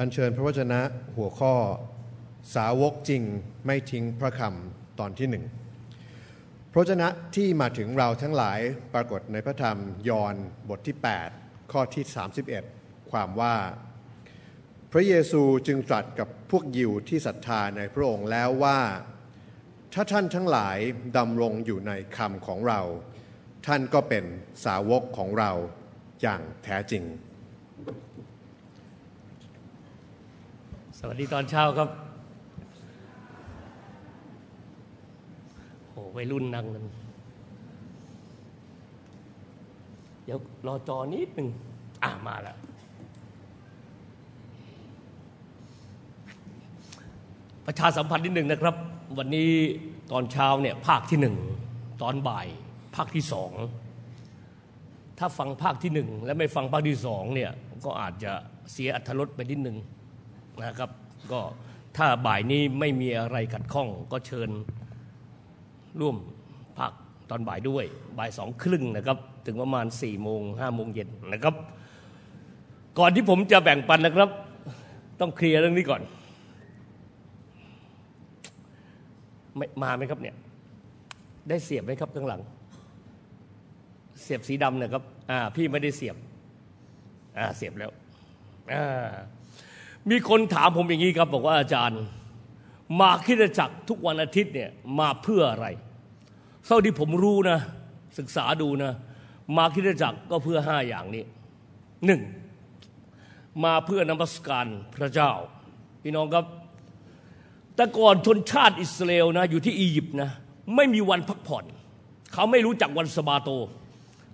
อัญเชิญพระวจนะหัวข้อสาวกจริงไม่ทิ้งพระคำตอนที่หนึ่งพระวจนะที่มาถึงเราทั้งหลายปรากฏในพระธรรมยอห์นบทที่ 8 ข้อที่ 31 ความว่า พระเยซูจึงตรัสกับพวกยิวที่ศรัทธาในพระองค์แล้วว่า ถ้าท่านทั้งหลายดำรงอยู่ในคำของเรา ท่านก็เป็นสาวกของเราอย่างแท้จริง สวัสดีตอนเช้าครับโอ้วัยรุ่นนั่งกันเดี๋ยวรอจอนิดหนึ่งอะมาแล้ว ประชาสัมพันธ์นิดหนึ่งนะครับ วันนี้ตอนเช้าเนี่ยภาคที่หนึ่ง ตอนบ่าย ภาคที่สอง ถ้าฟังภาคที่หนึ่ง และไม่ฟังภาคที่สองเนี่ย ก็อาจจะเสียอัธรสไปนิดหนึ่ง นะครับ ก็ถ้าบ่ายนี้ไม่มีอะไรขัดข้อง ก็เชิญร่วมภาคตอนบ่ายด้วย บ่ายสองครึ่งนะครับ ถึงประมาณ4ี่โมงห้าโมงเย็นนะครับ ก่อนที่ผมจะแบ่งปันนะครับ ต้องเคลียร์เรื่องนี้ก่อนมมาไหมครับเนี่ย ได้เสียบไหมครับข้างหลัง เสียบสีดำนะครับ อ่า พี่ไม่ได้เสียบ อ่า เสียบแล้ว อ่า มีคนถามผมอย่างนี้ครับบอกว่าอาจารย์ มาคิดจักรทุกวันอาทิตย์เนี่ยมาเพื่ออะไรเท่าที่ผมรู้นะ ศึกษาดูนะ มาคิดจักรก็เพื่อห้าอย่างนี้หนึ่งมาเพื่อนมัสการพระเจ้า พี่น้องครับ แต่ก่อนชนชาติอิสราเอลนะ อยู่ที่อียิปต์นะ ไม่มีวันพักผ่อน เขาไม่รู้จักวันสบาโต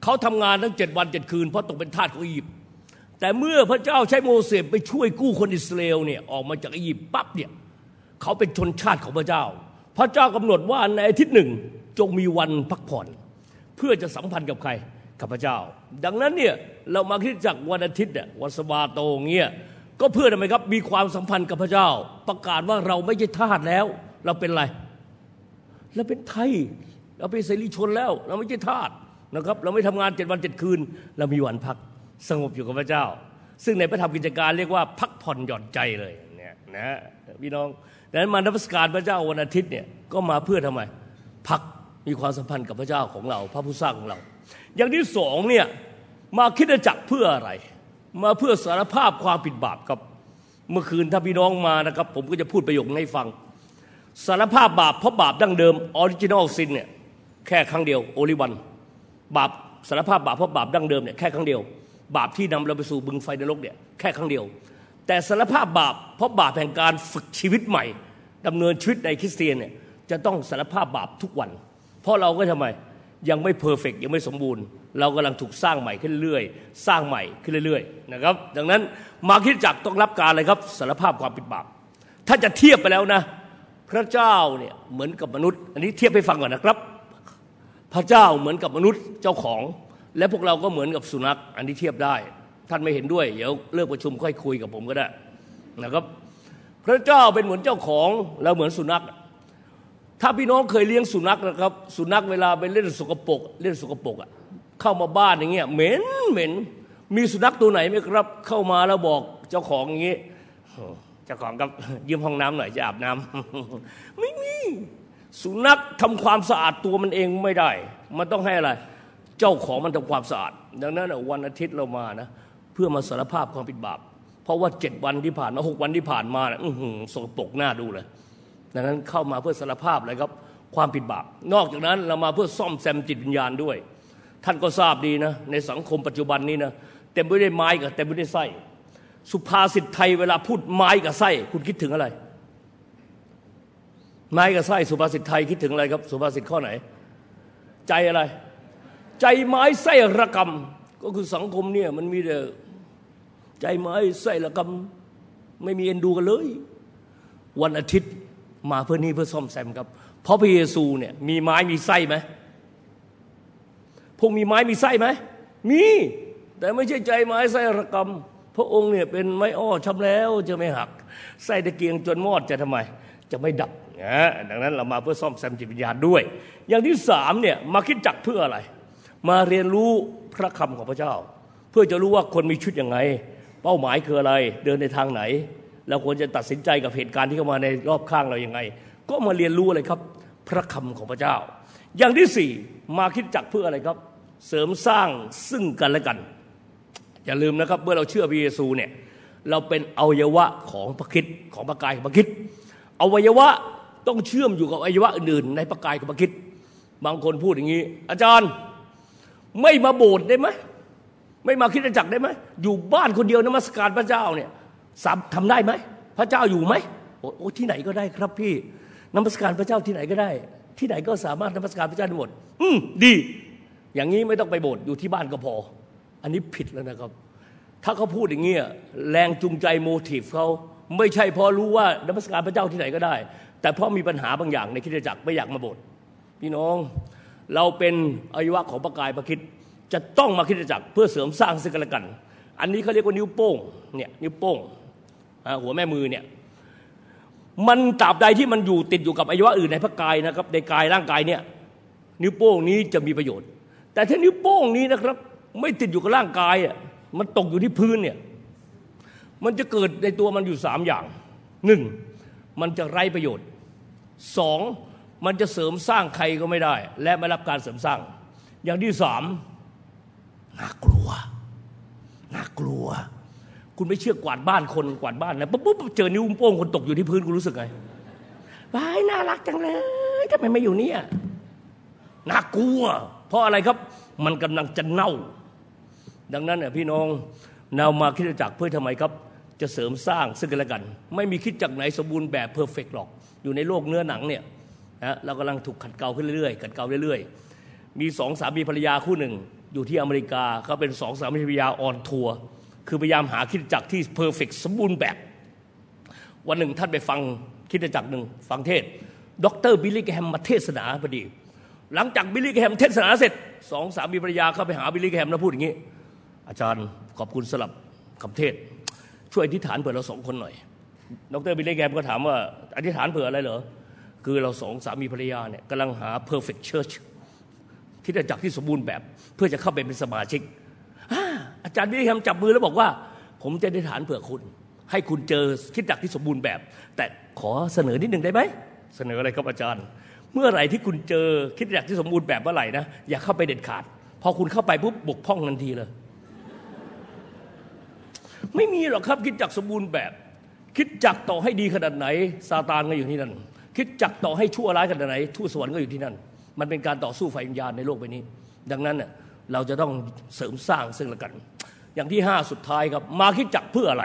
เขาทำงานทั้งเจ็ดวันเจ็ดคืน เพราะตกเป็นทาสของอียิปต์ แต่เมื่อพระเจ้าใช้โมเสสไปช่วยกู้คนอิสราเอลเนี่ยออกมาจากอียิปต์ปั๊บเนี่ยเขาเป็นชนชาติของพระเจ้า พระเจ้ากำหนดว่าในอาทิตย์หนึ่งจงมีวันพักผ่อน เพื่อจะสัมพันธ์กับใครกับพระเจ้า ดังนั้นเนี่ยเรามาคิดจากวันอาทิตย์เนี่ยวันสบาโตงเงี้ยก็เพื่อทำไมครับมีความสัมพันธ์กับพระเจ้า ประกาศว่าเราไม่ใช่ทาสแล้ว เราเป็นอะไรเราเป็นไทย เราเป็นเสรีชนแล้ว เราไม่ใช่ทาสนะครับ เราไม่ทำงานเจ็ดวันเจ็ดคืน เรามีวันพัก สงบอยู่กับพระเจ้า ซึ่งในพระธรรมกิจการเรียกว่าพักผ่อนหย่อนใจเลยเนี่ยนะพี่น้องดังนั้นมานมัสการพระเจ้าวันอาทิตย์เนี่ยก็มาเพื่อทำไมพักมีความสัมพันธ์กับพระเจ้าของเรา พระผู้สร้างของเรา อย่างที่สองเนี่ยมาคริสตจักรเพื่ออะไร มาเพื่อสารภาพความผิดบาปครับเมื่อคืนถ้าพี่น้องมานะครับ ผมก็จะพูดประโยคให้ฟัง สารภาพบาปเพราะบาปดั้งเดิม original sin เนี่ยแค่ครั้งเดียว only one บาปสารภาพบาปเพราะบาปดั้งเดิมเนี่ยแค่ครั้งเดียว บาปที่นำเราไปสู่บึงไฟนรกเนี่ยแค่ครั้งเดียว แต่สารภาพบาปเพราะบาปแห่งการฝึกชีวิตใหม่ดำเนินชีวิตในคริสเตียนเนี่ยจะต้องสารภาพบาปทุกวัน เพราะเราก็ทำไมยังไม่เพอร์เฟกยังไม่สมบูรณ์ เรากำลังถูกสร้างใหม่ขึ้นเรื่อยสร้างใหม่ขึ้นเรื่อยๆนะครับดังนั้นมาคิดจักต้องรับการเลยครับสารภาพความผิดบาป ถ้าจะเทียบไปแล้วนะ พระเจ้าเนี่ยเหมือนกับมนุษย์ อันนี้เทียบให้ฟังก่อนนะครับ พระเจ้าเหมือนกับมนุษย์เจ้าของ และพวกเราก็เหมือนกับสุนัข อันนี้เทียบได้ ท่านไม่เห็นด้วย เดี๋ยวเลิกประชุมค่อยคุยกับผมก็ได้นะครับ พระเจ้าเป็นเหมือนเจ้าของเราเหมือนสุนัข ถ้าพี่น้องเคยเลี้ยงสุนัขนะครับ สุนัขเวลาไปเล่นสกปรกเล่นสกปรกอะเข้ามาบ้านอย่างเงี้ยเหม็นเหม็นมีสุนัขตัวไหนไหมครับ เข้ามาแล้วบอกเจ้าของอย่างงี้เจ้าของกับยืมห้องน้ำหน่อยจะอาบน้ำไม่มีสุนัขทำความสะอาดตัวมันเองไม่ได้ มันต้องให้อะไร เจ้าของมันทำความสะอาด ดังนั้นวันอาทิตย์เรามานะเพื่อมาสารภาพความผิดบาป เพราะว่าเจ็ดวันที่ผ่านมาหกวันที่ผ่านมานะอือสกปรกหน้าดูเลย ดังนั้นเข้ามาเพื่อสารภาพเลยครับความผิดบาป นอกจากนั้นเรามาเพื่อซ่อมแซมจิตวิญญาณด้วย ท่านก็ทราบดีนะ ในสังคมปัจจุบันนี้นะเต็มไปด้วยไม้กับเต็มไปด้วยไส้สุภาษิตไทยเวลาพูดไม้กับไส้คุณคิดถึงอะไร ไม้กับไส้สุภาษิตไทยคิดถึงอะไรครับ สุภาษิตข้อไหน ใจอะไร ใจไม้ไส้ระกำก็คือสังคมเนี่ยมันมีแต่ใจไม้ไส้ระกำไม่มีเอ็นดูกันเลย วันอาทิตย์มาเพื่อนี้เพื่อซ่อมแซมครับ เพราะพระเยซูเนี่ยมีไม้มีไส้ไหมพวกมีไม้มีไส้ไหมมี แต่ไม่ใช่ใจไม้ไส้ระกำพระองค์เนี่ยเป็นไม้อ้อช้ำแล้วจะไม่หักไส้ตะเกียงจนมอดจะทำไม จะไม่ดับนะดังนั้นเรามาเพื่อซ่อมแซมจิตวิญญาณด้วย อย่างที่สามเนี่ยมาคิดจักเพื่ออะไร มาเรียนรู้พระคำของพระเจ้า เพื่อจะรู้ว่าคนมีชุดยังไง เป้าหมายคืออะไรเดินในทางไหนเราควรจะตัดสินใจกับเหตุการณ์ที่เข้ามาในรอบข้างเรายังไง ก็มาเรียนรู้อะไรครับ พระคำของพระเจ้า อย่างที่สี่มาคิดจักเพื่ออะไรครับ เสริมสร้างซึ่งกันและกัน อย่าลืมนะครับเมื่อเราเชื่อพระเยซูเนี่ยเราเป็นอวัยวะของพระคิดของพระกายของพระคิดอวัยวะต้องเชื่อมอยู่กับอวัยวะอื่นๆในพระกายของพระคิดบางคนพูดอย่างนี้ อาจารย์ ไม่มาโบสถ์ได้ไหมไม่มาคิดจักได้ไหมอยู่บ้านคนเดียวนมัสการพระเจ้าเนี่ยสามทำได้ไหมพระเจ้าอยู่ไหมโอ้โอ้ที่ไหนก็ได้ครับพี่นมัสการพระเจ้าที่ไหนก็ได้ ที่ไหนก็สามารถนมัสการพระเจ้าได้หมด อืมดี อย่างนี้ไม่ต้องไปโบสถ์อยู่ที่บ้านก็พอ อันนี้ผิดแล้วนะครับ ถ้าเขาพูดอย่างเงี้ยแรงจูงใจโมทีฟเขาไม่ใช่เพราะรู้ว่านมัสการพระเจ้าที่ไหนก็ได้ แต่เพราะมีปัญหาบางอย่างในคริสตจักรไม่อยากมาโบสถ์พี่น้อง เราเป็นอวัยวะของพระกายพระคิดจะต้องมาคริสตจักรเพื่อเสริมสร้างซึ่งกันและกัน อันนี้เขาเรียกว่านิ้วโป้งเนี่ยนิ้วโป้งหัวแม่มือเนี่ยมันตราบใดที่มันอยู่ติดอยู่กับอวัยวะอื่นในพระกายนะครับในกายร่างกายเนี่ยนิ้วโป้งนี้จะมีประโยชน์ แต่ถ้านิ้วโป้งนี้นะครับ ไม่ติดอยู่กับร่างกายอะมันตกอยู่ที่พื้นเนี่ยมันจะเกิดในตัวมันอยู่สามอย่างหนึ่งมันจะไร้ประโยชน์สอง มันจะเสริมสร้างใครก็ไม่ได้ และไม่รับการเสริมสร้าง อย่างที่สามน่ากลัวน่ากลัว คุณไม่เชื่อกวาดบ้านคนกวาดบ้านนะปุ๊บปุ๊บเจอนิ้วโป้งคนตกอยู่ที่พื้นคุณรู้สึกไงว้ายน่ารักจังเลยทำไมไม่อยู่เนี่ยน่ากลัว เพราะอะไรครับมันกำลังจะเน่า ดังนั้นเนี่ยพี่น้องนามาคริสตจักรเพื่อทำไมครับ จะเสริมสร้างซึ่งกันและกัน ไม่มีคริสตจักรไหนสมบูรณ์แบบ perfect หรอก อยู่ในโลกเนื้อหนังเนี่ย นะเรากำลังถูกขัดเกลาขึ้นเรื่อยๆขัดเกลาเรื่อยๆ มีสองสามีภรรยาคู่หนึ่ง อยู่ที่อเมริกาเขาเป็นสองสามีภรรยา on tour คือพยายามหาคริสตจักรที่ perfect สมบูรณ์แบบ วันหนึ่งท่านไปฟังคริสตจักรหนึ่งฟังเทศน์ ดร.บิลลี่ เกรแฮมมาเทศนาพอดี หลังจากบิลลี่ เกรแฮมเทศนาเสร็จสองสามีภรรยาเข้าไปหาบิลลี่ เกรแฮมแล้วพูดอย่างนี้ อาจารย์ขอบคุณสำหรับคำเทศน์ ช่วยอธิษฐานเผื่อเราสองคนหน่อย ดร.บิลลี่ เกรแฮมก็ถามว่าอธิษฐานเผื่ออะไรเหรอ คือเราสองสามีภรรยาเนี่ยกำลังหา perfect church คริสตจักรที่สมบูรณ์แบบ เพื่อจะเข้าไปเป็นสมาชิก อาจารย์วิริยมจับมือแล้วบอกว่า ผมจะได้ฐานเผื่อคุณ ให้คุณเจอคิดจักรที่สมบูรณ์แบบ แต่ขอเสนอนิดหนึ่งได้ไหมเสนออะไรครับอาจารย์ เมื่อไหร่ที่คุณเจอคิดจักรที่สมบูรณ์แบบเมื่อไหร่นะอย่าเข้าไปเด็ดขาด พอคุณเข้าไปปุ๊บบกพร่องทันทีเลย ไม่มีหรอกครับคิดจักรสมบูรณ์แบบ คิดจักรต่อให้ดีขนาดไหนซาตานก็อยู่ที่นั่น คิดจักต่อให้ชั่วร้ายขนาดไหนทูตสวรรค์ก็อยู่ที่นั่น มันเป็นการต่อสู้ไฟวิญญาณในโลกใบนี้ ดังนั้นเราจะต้องเสริมสร้างซึ่งละกัน อย่างที่ห้าสุดท้ายครับ มาคิดจักเพื่ออะไร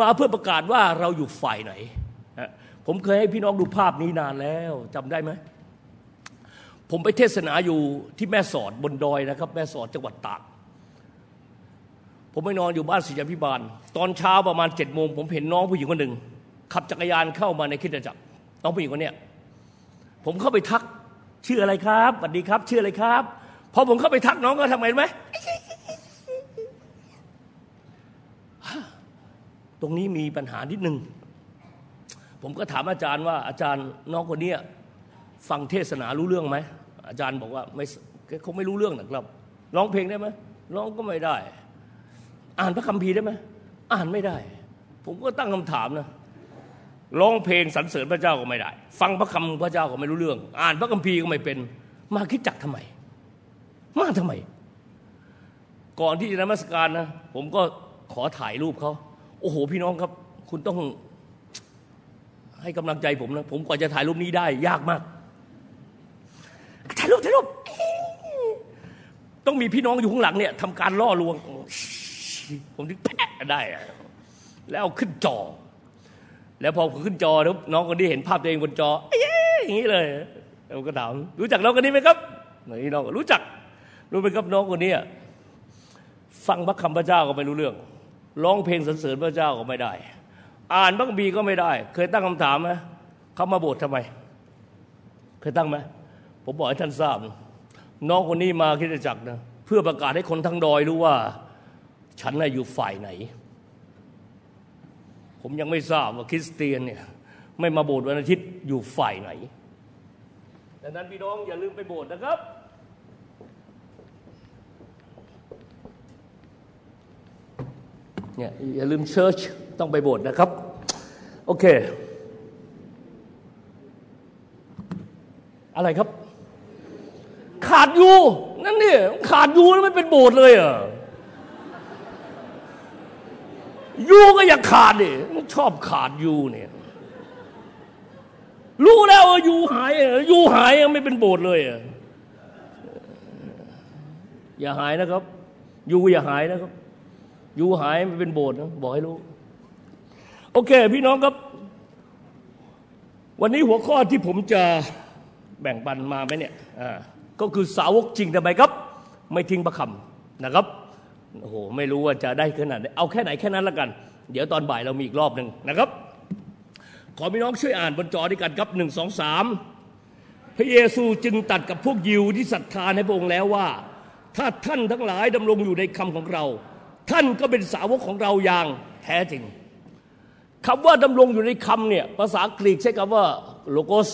มาเพื่อประกาศว่าเราอยู่ฝ่ายไหน ผมเคยให้พี่น้องดูภาพนี้นานแล้วจำได้ไหมผมไปเทศนาอยู่ที่แม่สอดบนดอยนะครับ แม่สอดจังหวัดตากผมไปนอนอยู่บ้านศิรีพิบาล ตอนเช้าประมาณเจ็ดโมงผมเห็นน้องผู้หญิงคนหนึ่งขับจักรยานเข้ามาในคิดจักร น้องผู้หญิงคนนี้ผมเข้าไปทักชื่ออะไรครับสวัสดีครับ ชื่ออะไรครับพอผมเข้าไปทักน้องก็ทำไงไหมตรงนี้มีปัญหานิดนึงผมก็ถามอาจารย์ว่าอาจารย์น้องคนนี้ฟังเทศนารู้เรื่องไหมอาจารย์บอกว่าไม่คงไม่รู้เรื่องนะครับร้องเพลงได้ไหมร้องก็ไม่ได้ อ่านพระคัมภีร์ได้ไหมอ่านไม่ได้ ผมก็ตั้งคำถามนะ ร้องเพลงสรรเสริญพระเจ้าก็ไม่ได้ ฟังพระคำพระเจ้าก็ไม่รู้เรื่อง อ่านพระคัมภีร์ก็ไม่เป็น มาคิดจักทำไม มาทำไม ก่อนที่จะนมัสการนะ ผมก็ขอถ่ายรูปเขา โอ้โห พี่น้องครับ คุณต้องให้กำลังใจผมนะ ผมกว่าจะถ่ายรูปนี้ได้ ยากมาก ถ่ายรูปถ่ายรูป ต้องมีพี่น้องอยู่ข้างหลังเนี่ยทำการล่อลวง ผมถึงแพ้ได้ แล้วขึ้นจอ แล้วพอขึ้นจอแล้วน้องคนนี้เห็นภาพตัวเองบนจออย่างนี้เลยเราก็ถามรู้จักน้องคนนี้ไหมครับนี่น้องรู้จักรู้ไหมครับน้องคนนี้ฟังพระคำพระเจ้าก็ไม่รู้เรื่องร้องเพลงสรรเสริญพระเจ้าก็ไม่ได้ อ่านพระคัมภีก็ไม่ได้ เคยตั้งคำถามไหมเขามาโบสถ์ทำไม เคยตั้งไหมผมบอกให้ท่านทราบ น้องคนนี้มาคิดจักนะเพื่อประกาศให้คนทั้งดอยรู้ว่า ฉันน่ะอยู่ฝ่ายไหน ผมยังไม่ทราบว่าคริสเตียนเนี่ยไม่มาโบสถ์วันอาทิตย์อยู่ฝ่ายไหนดังนั้นพี่น้องอย่าลืมไปโบสถ์นะครับ เนี่ยอย่าลืมเชิร์ชต้องไปโบสถ์นะครับ โอเค อะไรครับ ขาดอยู่ นั่นนี่ขาดอยู่แล้วไม่เป็นโบสถ์เลยเหรอะ ยูก็อยากขาดดิชอบขาดยูเนี่ย รู้แล้วว่ายูหายยูหายยังไม่เป็นโบสถ์เลยอะอย่าหายนะครับ ยูอย่าหายนะครับ ยูหายไม่เป็นโบสถ์นะบอกให้รู้ โอเค พี่น้องครับ วันนี้หัวข้อที่ผมจะแบ่งปันมาไหมเนี่ยก็คือสาวกจริงทำไมครับ ไม่ทิ้งประคำนะครับ โอ้โหไม่รู้ว่าจะได้ขนาดเอาแค่ไหนแค่นั้นละกัน เดี๋ยวตอนบ่ายเรามีอีกรอบหนึ่งนะครับ ขอพี่น้องช่วยอ่านบนจอด้วยกันครับหนึ่งสองสามพระเยซูจึงตัดกับพวกยิวที่ศรัทธาในพระองค์แล้วว่า ถ้าท่านทั้งหลายดำรงอยู่ในคำของเรา ท่านก็เป็นสาวกของเราอย่างแท้จริงคำว่าดำรงอยู่ในคำเนี่ยภาษากรีกใช้คำว่าโลโกส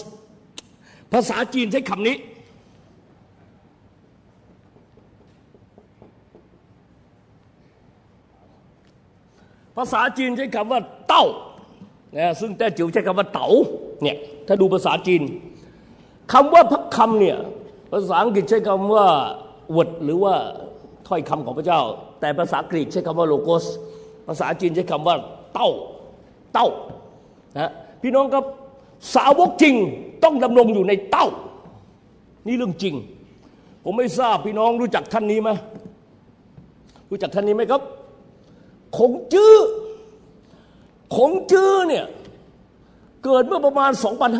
ภาษาจีนใช้คำนี้ ภาษาจีนใช้คำว่าเต้านะซึ่งแต่จิ๋วใช้คำว่าเต๋าเนี่ยถ้าดูภาษาจีนคำว่าพักคำเนี่ยภาษาอังกฤษใช้คำว่าวดหรือว่าถ้อยคำของพระเจ้า แต่ภาษากรีกใช้คำว่าโลโกสภาษาจีนใช้คำว่าเต้าเต้านะพี่น้องครับสาวกจริงต้องดำรงอยู่ในเต้า นี่เรื่องจริง ผมไม่ทราบพี่น้องรู้จักท่านนี้ไหมรู้จักท่านนี้ไหมครับ คงจื้อคงจื้อเนี่ยเกิดเมื่อประมาณ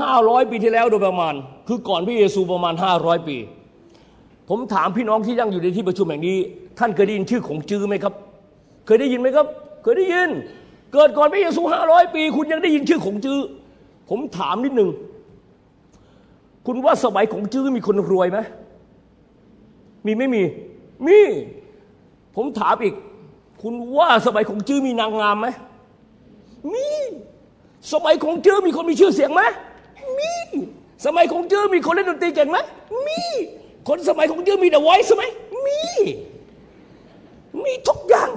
2,500 ปีที่แล้วโดยประมาณ คือก่อนพระเยซูประมาณ 500 ปี ผมถามพี่น้องที่ยังอยู่ในที่ประชุมแห่งนี้ ท่านเคยได้ยินชื่อคงจื้อไหมครับ เคยได้ยินไหมครับ เคยได้ยิน เกิดก่อนพระเยซู 500 ปี คุณยังได้ยินชื่อคงจื้อ ผมถามนิดหนึ่ง คุณว่าสมัยของจื้อมีคนรวยไหมมีไม่มี มี ผมถามอีก คุณว่าสมัยของจื้อมีนางงามไหมมี สมัยของจื้อมีคนมีชื่อเสียงไหมมี สมัยของจื้อมีคนเล่นดนตรีเก่งไหมมี คนสมัยของจื้อมีเดอะไวส์ไหมมี มีทุกอย่าง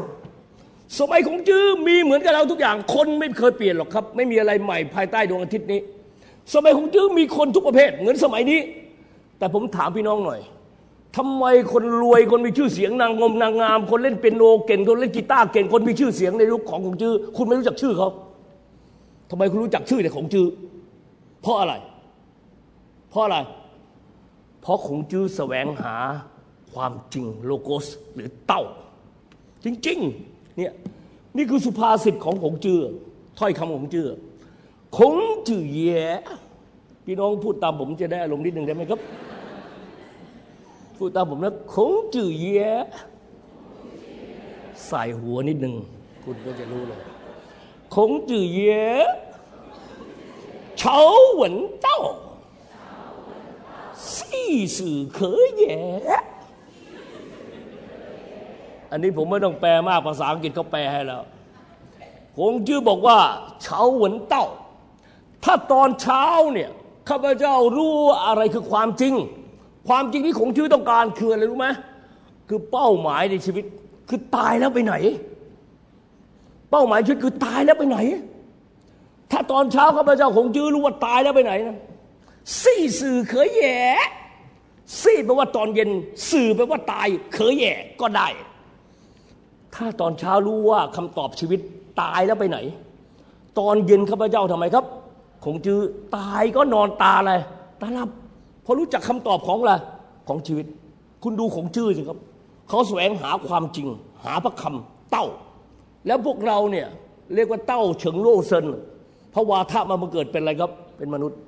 สมัยของจื้อมีเหมือนกับเราทุกอย่าง คนไม่เคยเปลี่ยนหรอกครับ ไม่มีอะไรใหม่ภายใต้ดวงอาทิตย์นี้ สมัยของจื้อมีคนทุกประเภท เหมือนสมัยนี้ แต่ผมถามพี่น้องหน่อย ทำไมคนรวยคนมีชื่อเสียงนางงมนางงาม คนเล่นเปียโนเก่งคนเล่นกีตาร์เก่งคนมีชื่อเสียงในยุคของของจื้อคุณไม่รู้จักชื่อเขาทำไมคุณรู้จักชื่อแต่ของจื้อเพราะอะไร เพราะอะไร เพราะของจื้อแสวงหาความจริงโลโกสหรือเต้า จริงๆเนี่ยนี่คือสุภาษิตของของจื้อถ้อยคำของจื้อคงจื่อเย่พี่น้องพูดตามผมจะได้อารมณ์นิดหนึ่งได้ไหมครับ พูดตามผมนะคงจื่อเย่ใส่หัวนิดหนึ่งคุณก็จะรู้เลยคงจื่อเย่เฉาเหวินเต้าสี่สื่อเขยแย่อันนี้ผมไม่ต้องแปลมากภาษาอังกฤษเขาแปลให้แล้วคงจื้อบอกว่าเฉาเหวินเต้า ถ้าตอนเช้าเนี่ยข้าพเจ้ารู้อะไรคือความจริง ความจริงที่ของชีวิตต้องการคืออะไรรู้ไหมคือเป้าหมายในชีวิต คือตายแล้วไปไหน เป้าหมายชีวิตคือตายแล้วไปไหน ถ้าตอนเช้าข้าพเจ้าของจื้อรู้ว่าตายแล้วไปไหนนะสี่สื่อเคยแย่สี่แปลว่าตอนเย็น สื่อแปลว่าตายเคยแย่ก็ได้ ถ้าตอนเช้ารู้ว่าคำตอบชีวิตตายแล้วไปไหน ตอนเย็นข้าพเจ้าทำไมครับ คงจื้อตายก็นอนตาอะไรตาลับ พอรู้จักคำตอบของอะไรของชีวิต คุณดูของจื้อสิครับ เขาแสวงหาความจริง หาพระคำเต้า แล้วพวกเราเนี่ยเรียกว่าเต้าเฉิงโลเซินพระวาทะมามาเกิดเป็นอะไรครับ เป็นมนุษย์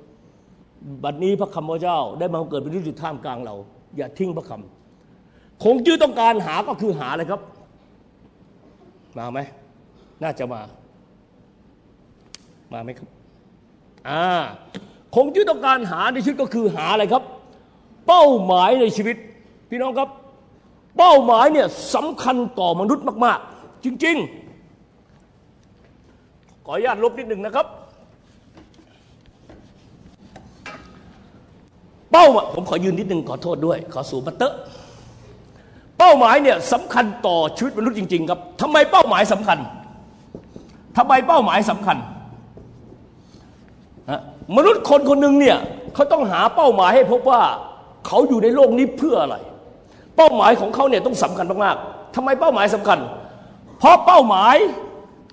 บัดนี้พระคำพระเจ้า ได้มาเกิดเป็นที่อยู่ท่ามกลางเรา อย่าทิ้งพระคำคงจื้อต้องการหาก็คือหาอะไรครับ มาไหมน่าจะมา มาไหมครับ อ่า คงที่ต้องการหาในชีวิตก็คือหาอะไรครับ เป้าหมายในชีวิต พี่น้องครับ เป้าหมายเนี่ยสำคัญต่อมนุษย์มาก ๆ จริง ๆ ขออนุญาตลบนิดหนึ่งนะครับ เป้าผมขอยืนนิดหนึ่งขอโทษด้วย ขอสูบัตเตอร์เป้าป้าหมายเนี่ยสำคัญต่อชีวิตมนุษย์จริง ๆ ครับทำไมเป้าหมายสำคัญทำไมเป้าหมายสำคัญ มนุษย์คนคนหนึ่งเนี่ยเขาต้องหาเป้าหมายให้พบว่าเขาอยู่ในโลกนี้เพื่ออะไร เป้าหมายของเขาเนี่ยต้องสำคัญมากๆทำไมเป้าหมายสำคัญ เพราะเป้าหมาย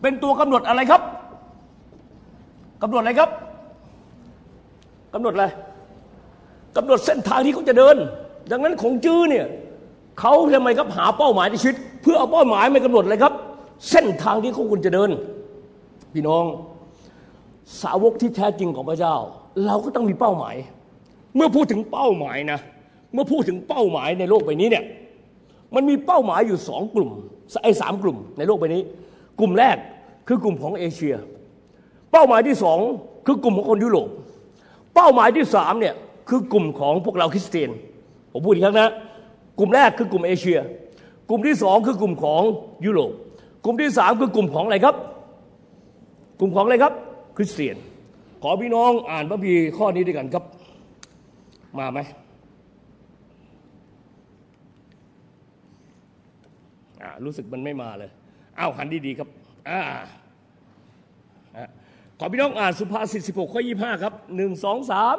เป็นตัวกำหนดอะไรครับกำหนดอะไรครับกำหนดอะไรกำหนดเส้นทางที่เขาจะเดิน ดังนั้นของจื้อเนี่ยเขาทำไมครับหาเป้าหมายในชีวิต เพื่อเอาเป้าหมายมากำหนดเลยครับ เส้นทางที่เขาควรจะเดิน พี่น้อง สาวกที่แท้จริงของพระเจ้า เราก็ต้องมีเป้าหมาย เมื่อพูดถึงเป้าหมายนะ เมื่อพูดถึงเป้าหมายในโลกใบนี้เนี่ยมันมีเป้าหมายอยู่สองกลุ่มไอ้สามกลุ่มในโลกใบนี้ กลุ่มแรกคือกลุ่มของเอเชีย เป้าหมายที่สองคือกลุ่มของคนยุโรป เป้าหมายที่สามเนี่ยคือกลุ่มของพวกเราคริสเตียนผมพูดอีกครั้งนะกลุ่มแรกคือกลุ่มเอเชีย กลุ่มที่สองคือกลุ่มของยุโรป กลุ่มที่สามคือกลุ่มของอะไรครับ กลุ่มของอะไรครับ คริสเตียน ขอพี่น้องอ่านพระบีข้อนี้ด้วยกันครับ มาไหมรู้สึกมันไม่มาเลยอ้าวหันดีๆครับอ่าขอพี่น้องอ่านสุภาษิต16 ข้อ 25 ครับหนึ่งสองสาม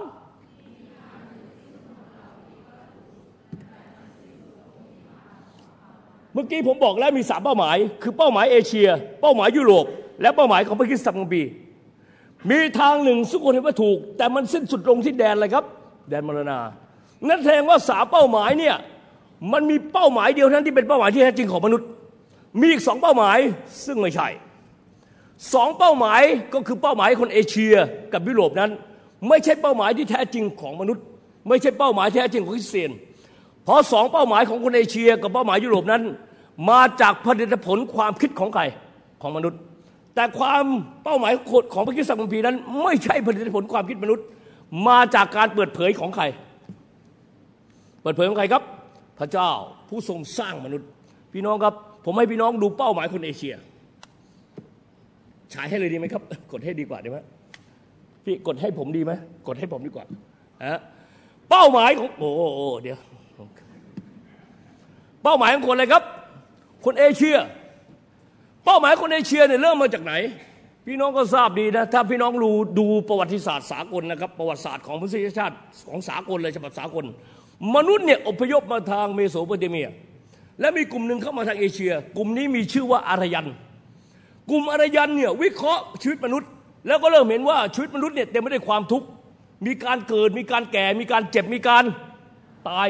เมื่อกี้ผมบอกแล้วมีสามเป้าหมาย คือเป้าหมายเอเชีย เป้าหมายยุโรป และเป้าหมายของพระคิดสัมปี มีทางหนึ่งสุกคนเห็นว่าถูก แต่มันสิ้นสุดลงที่แดนอะไรครับ แดนมรณา นั่นแสดงว่าสาเป้าหมายเนี่ยมันมีเป้าหมายเดียวนั้นที่เป็นเป้าหมายที่แท้จริงของมนุษย์ มีอีกสองเป้าหมายซึ่งไม่ใช่สองเป้าหมายก็คือเป้าหมายคนเอเชียกับยุโรปนั้น ไม่ใช่เป้าหมายที่แท้จริงของมนุษย์ ไม่ใช่เป้าหมายแท้จริงของคริสเตียน เพราะสองเป้าหมายของคนเอเชีย กับเป้าหมายยุโรปนั้น มาจากผลิตผลความคิดของใครของมนุษย์ แต่ความเป้าหมายของพระคิดสัมพีนั้น ไม่ใช่ผลิตผลความคิดมนุษย์ มาจากการเปิดเผยของใคร เปิดเผยของใครครับ พระเจ้าผู้ทรงสร้างมนุษย์ พี่น้องครับ ผมให้พี่น้องดูเป้าหมายคนเอเชีย ฉายให้เลยดีไหมครับ กดให้ดีกว่าดีไหมพี่กดให้ผมดีไหมกดให้ผมดีกว่าฮะเป้าหมายของโอ้โอ้เดี๋ยว เป้าหมายของคนอะไรครับ คนเอเชีย เป้าหมายคนเอเชียเนี่ยเริ่มมาจากไหน พี่น้องก็ทราบดีนะถ้าพี่น้องรู้ดูประวัติศาสตร์สากลนะครับประวัติศาสตร์ของพุทธชาติของสากลเลยฉบับสากล มนุษย์เนี่ยอพยพมาทางเมโสโปเตเมีย และมีกลุ่มหนึ่งเข้ามาทางเอเชีย กลุ่มนี้มีชื่อว่าอารยัน กลุ่มอารยันเนี่ยวิเคราะห์ชีวิตมนุษย์ แล้วก็เริ่มเห็นว่าชีวิตมนุษย์เนี่ยเต็มไปด้วยความทุกข์มีการเกิดมีการแก่มีการเจ็บมีการตาย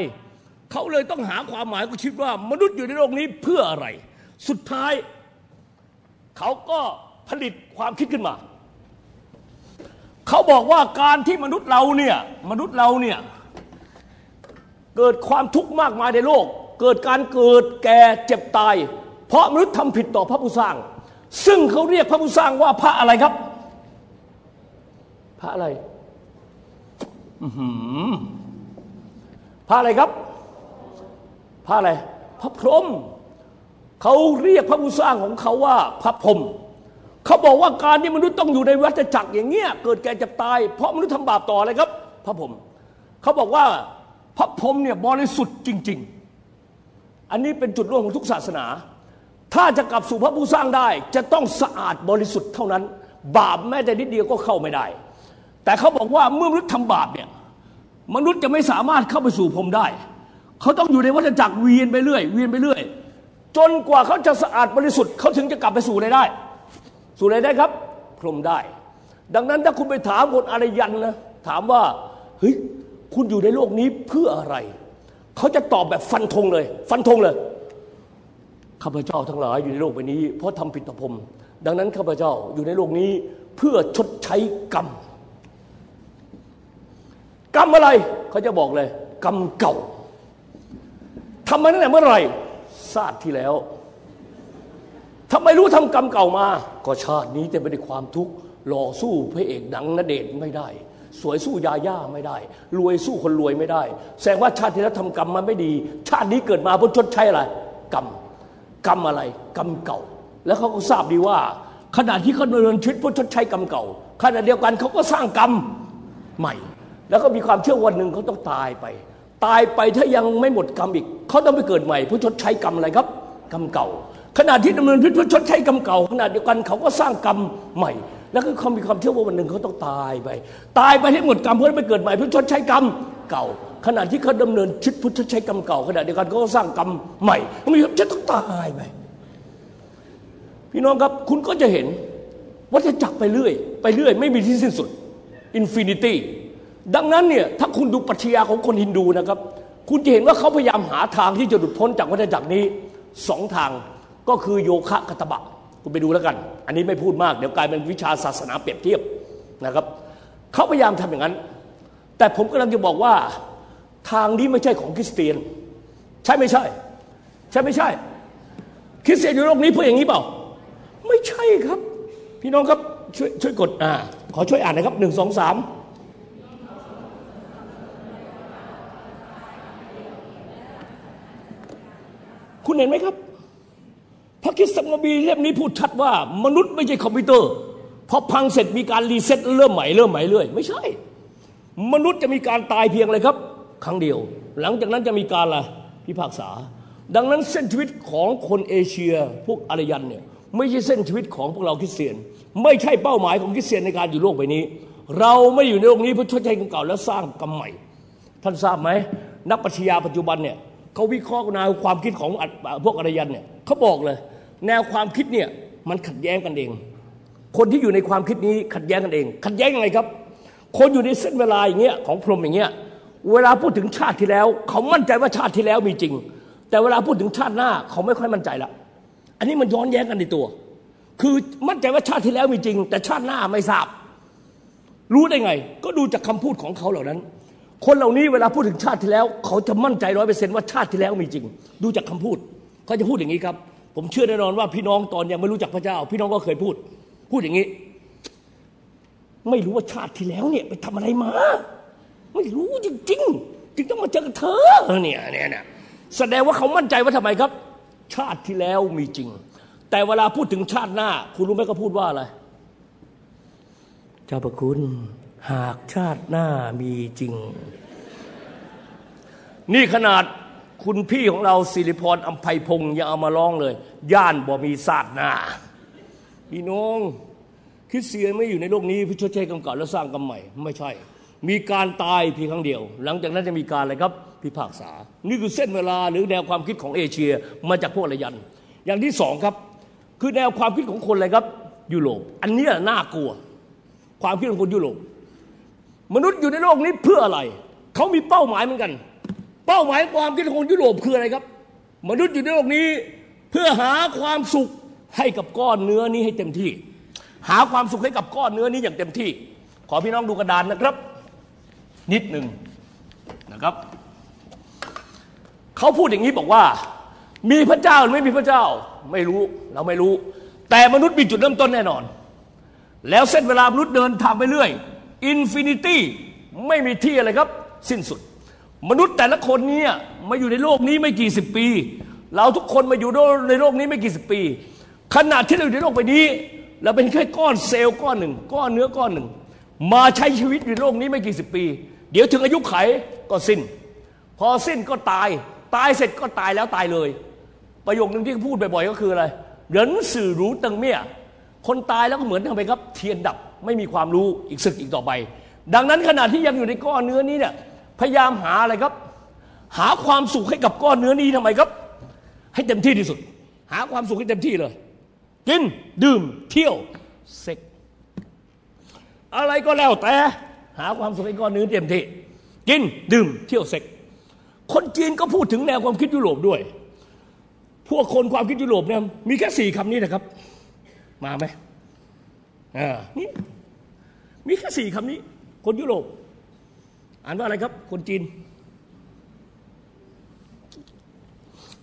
เขาเลยต้องหาความหมายของชีวิตว่ามนุษย์อยู่ในโลกนี้เพื่ออะไร สุดท้าย เขาก็ผลิตความคิดขึ้นมา เขาบอกว่าการที่มนุษย์เราเนี่ยมนุษย์เราเนี่ยเกิดความทุกข์มากมายในโลก เกิดการเกิดแก่เจ็บตาย เพราะมนุษย์ทำผิดต่อพระผู้สร้าง ซึ่งเขาเรียกพระผู้สร้างว่าพระอะไรครับ พระอะไรพระอะไรครับ พระอะไร พระพรหม เขาเรียกพระผู้สร้างของเขาว่าพระพรหมเขาบอกว่าการที่มนุษย์ต้องอยู่ในวัฏจักรอย่างเงี้ยเกิดแก่จะตาย เพราะมนุษย์ทำบาปต่ออะไรครับ พระพรหมเขาบอกว่าพระพรหมเนี่ยบริสุทธิ์จริง ๆ อันนี้เป็นจุดร่วมของทุกศาสนา ถ้าจะกลับสู่พระผู้สร้างได้ จะต้องสะอาดบริสุทธิ์เท่านั้น บาปแม้แต่นิดเดียวก็เข้าไม่ได้ แต่เขาบอกว่าเมื่อมนุษย์ทำบาปเนี่ยมนุษย์จะไม่สามารถเข้าไปสู่พรมได้ เขาต้องอยู่ในวัฏจักรเวียนไปเรื่อยเวียนไปเรื่อย จนกว่าเขาจะสะอาดบริสุทธิ์เขาถึงจะกลับไปสู่อะไรได้ สู่อะไรได้ครับ พรมได้ ดังนั้นถ้าคุณไปถามคนอารยันนะถามว่าเฮ้ยคุณอยู่ในโลกนี้เพื่ออะไร เขาจะตอบแบบฟันธงเลย ฟันธงเลยข้าพเจ้าทั้งหลายอยู่ในโลกใบนี้ เพราะทำผิดต่อผมดังนั้นข้าพเจ้าอยู่ในโลกนี้เพื่อชดใช้กรรม กรรมอะไรเขาจะบอกเลย กรรมเก่าทำมาตั้งแต่เมื่อไหร่ ชาติที่แล้วทำไมรู้ทำกรรมเก่ามา ก็ชาตินี้แต่ไม่ได้ความทุกข์หล่อสู้พระเอกดังนเดชไม่ได้ สวยสู้ยาย่าไม่ได้ รวยสู้คนรวยไม่ได้ แสดงว่าชาติที่แล้วทำกรรมมาไม่ดี ชาตินี้เกิดมาเพื่อชดใช้อะไรกรรมกรรมอะไร กรรมเก่า แล้วเขาก็ทราบดีว่า ขณะที่เขาดำเนินชีวิตเพื่อชดใช้กรรมเก่าขณะเดียวกันเขาก็สร้างกรรมใหม่ แล้วก็มีความเชื่อวันหนึ่งเขาต้องตายไป ตายไปถ้ายังไม่หมดกรรมอีก เขาต้องไปเกิดใหม่เพื่อชดใช้กรรมอะไรครับ กรรมเก่า ขณะที่ดำเนินชีวิตเพื่อชดใช้กรรมเก่าขณะเดียวกันเขาก็สร้างกรรมใหม่ แล้วก็เขามีความเชื่อว่าวันหนึ่งเขาต้องตายไป ตายไปให้หมดกรรมเพื่อไปเกิดใหม่เพื่อชดใช้กรรมเก่า ขณะที่เขาดำเนินชีวิตเพื่อชดใช้กรรมเก่าขณะเดียวกันเขาก็สร้างกรรมใหม่มีจะต้องตายไปพี่น้องครับคุณก็จะเห็นวัฏจักรไปเรื่อย ไปเรื่อย ไม่มีที่สิ้นสุด infinity ดังนั้นเนี่ยถ้าคุณดูปรัชญาของคนฮินดูนะครับ คุณจะเห็นว่าเขาพยายามหาทางที่จะหลุดพ้นจากวัฏจักรนี้สองทางก็คือโยคะกับตบะคุณไปดูแล้วกัน อันนี้ไม่พูดมากเดี๋ยวกลายเป็นวิชาศาสนาเปรียบเทียบนะครับเขาพยายามทำอย่างนั้น แต่ผมกำลังจะบอกว่าทางนี้ไม่ใช่ของคริสเตียน ใช่ไม่ใช่ ใช่ไม่ใช่ คริสเตียนอยู่โลกนี้เพื่ออย่างนี้เปล่า ไม่ใช่ครับ พี่น้องครับช่วยช่วยกดอ่าขอช่วยอ่านนะครับหนึ่งสองสาม คุณเห็นไหมครับ พระคิดสังบีเล่มนี้พูดชัดว่า มนุษย์ไม่ใช่คอมพิวเตอร์พอพังเสร็จมีการ reset เริ่มใหม่เริ่มใหม่เรื่อยไม่ใช่ มนุษย์จะมีการตายเพียงอะไรครับ ครั้งเดียว หลังจากนั้นจะมีการละพิพากษา ดังนั้นเส้นชีวิตของคนเอเชียพวกอารยันเนี่ยไม่ใช่เส้นชีวิตของพวกเราคริสเตียน ไม่ใช่เป้าหมายของคริสเตียนในการอยู่โลกใบนี้ เราไม่อยู่ในโลกนี้เพื่อชดใช้กรรมเก่าและสร้างกรรมใหม่ ท่านทราบไหมนักปรัชญาปัจจุบันเนี่ย เขาวิเคราะห์แนวความคิดของพวกอารยันเนี่ยเขาบอกเลย แนวความคิดเนี่ยมันขัดแย้งกันเอง คนที่อยู่ในความคิดนี้ขัดแย้งกันเอง ขัดแย้งยังไงครับ คนอยู่ในเส้นเวลาอย่างเงี้ยของพรหมอย่างเงี้ยเวลาพูดถึงชาติที่แล้ว เขามั่นใจว่าชาติที่แล้วมีจริง แต่เวลาพูดถึงชาติหน้า เขาไม่ค่อยมั่นใจละอันนี้มันย้อนแย้งกันในตัว คือมั่นใจว่าชาติที่แล้วมีจริง แต่ชาติหน้าไม่ทราบ รู้ได้ไง ก็ดูจากคำพูดของเขาเหล่านั้น คนเหล่านี้เวลาพูดถึงชาติที่แล้ว เขาจะมั่นใจร้อยเปอร์เซนต์ว่าชาติที่แล้วมีจริง ดูจากคำพูด เขาจะพูดอย่างนี้ครับ ผมเชื่อแน่นอนว่าพี่น้องตอนยังไม่รู้จักพระเจ้า พี่น้องก็เคยพูด พูดอย่างนี้ ไม่รู้ว่าชาติที่แล้วเนี่ยไปทำอะไรมา ไม่รู้จริง ๆ จึงต้องมาเจอเธอเนี่ยเนี่ยเนี่ยแสดงว่าเขามั่นใจว่าทำไมครับ ชาติที่แล้วมีจริง แต่เวลาพูดถึงชาติหน้า คุณรู้ไหมเขาพูดว่าอะไรเจ้าประคุณ หากชาติหน้ามีจริง นี่ขนาดคุณพี่ของเราสิริพรอัมภัยพงศ์ยังเอามาร้องเลย ย่านบ่มีศาสตร์หน้าพี่น้องคริสเตียนไม่อยู่ในโลกนี้พิชดใช้กรรมเก่าแล้วสร้างกรรมใหม่ ไม่ใช่ มีการตายเพียงครั้งเดียว หลังจากนั้นจะมีการอะไรครับ พิพากษา นี่คือเส้นเวลาหรือแนวความคิดของเอเชียมาจากพวกอารยัน อย่างที่สองครับ คือแนวความคิดของคนอะไรครับ ยุโรป อันนี้น่ากลัว ความคิดของคนยุโรป มนุษย์อยู่ในโลกนี้เพื่ออะไร เขามีเป้าหมายเหมือนกัน เป้าหมายความคิดของยุโรปคืออะไรครับ มนุษย์อยู่ในโลกนี้เพื่อหาความสุขให้กับก้อนเนื้อนี้ให้เต็มที่ หาความสุขให้กับก้อนเนื้อนี้อย่างเต็มที่ ขอพี่น้องดูกระดานนะครับ นิดหนึ่งนะครับ เขาพูดอย่างนี้บอกว่า มีพระเจ้าหรือไม่มีพระเจ้า ไม่รู้เราไม่รู้ แต่มนุษย์มีจุดเริ่มต้นแน่นอน แล้วเส้นเวลามนุษย์เดินทางไปเรื่อย infinity ไม่มีที่อะไรครับ สิ้นสุด มนุษย์แต่ละคนเนี่ยมาอยู่ในโลกนี้ไม่กี่สิบปี เราทุกคนมาอยู่ในโลกนี้ไม่กี่สิบปี ขณะที่เราอยู่ในโลกใบนี้เราเป็นแค่ก้อนเซลล์ก้อนหนึ่งก้อนเนื้อก้อนหนึ่ง มาใช้ชีวิตอยู่ในโลกนี้ไม่กี่สิบปี เดี๋ยวถึงอายุไขก็สิ้น พอสิ้นก็ตาย ตายเสร็จก็ตายแล้วตายเลย ประโยคหนึ่งที่พูดบ่อยๆก็คืออะไรเหรินสื่อรู้ตังเมียคนตายแล้วก็เหมือนทำไมครับ เทียนดับ ไม่มีความรู้อีกสึกอีกต่อไป ดังนั้นขณะที่ยังอยู่ในก้อนเนื้อนี้เนี่ยพยายามหาอะไรครับ หาความสุขให้กับก้อนเนื้อนี้ทำไมครับ ให้เต็มที่ที่สุด หาความสุขให้เต็มที่เลย กินดื่มเที่ยวเซ็กอะไรก็แล้วแต่หาความสุขให้ก้อนเนื้อเต็มที่กินดื่มเที่ยวเซ็กคนจีนก็พูดถึงแนวความคิดยุโรปด้วย พวกคนความคิดยุโรปเนี่ยมีแค่สี่คำนี้นะครับ มาไหมอ่านี่ มีแค่สี่คำนี้ คนยุโรป อ่านว่าอะไรครับ คนจีน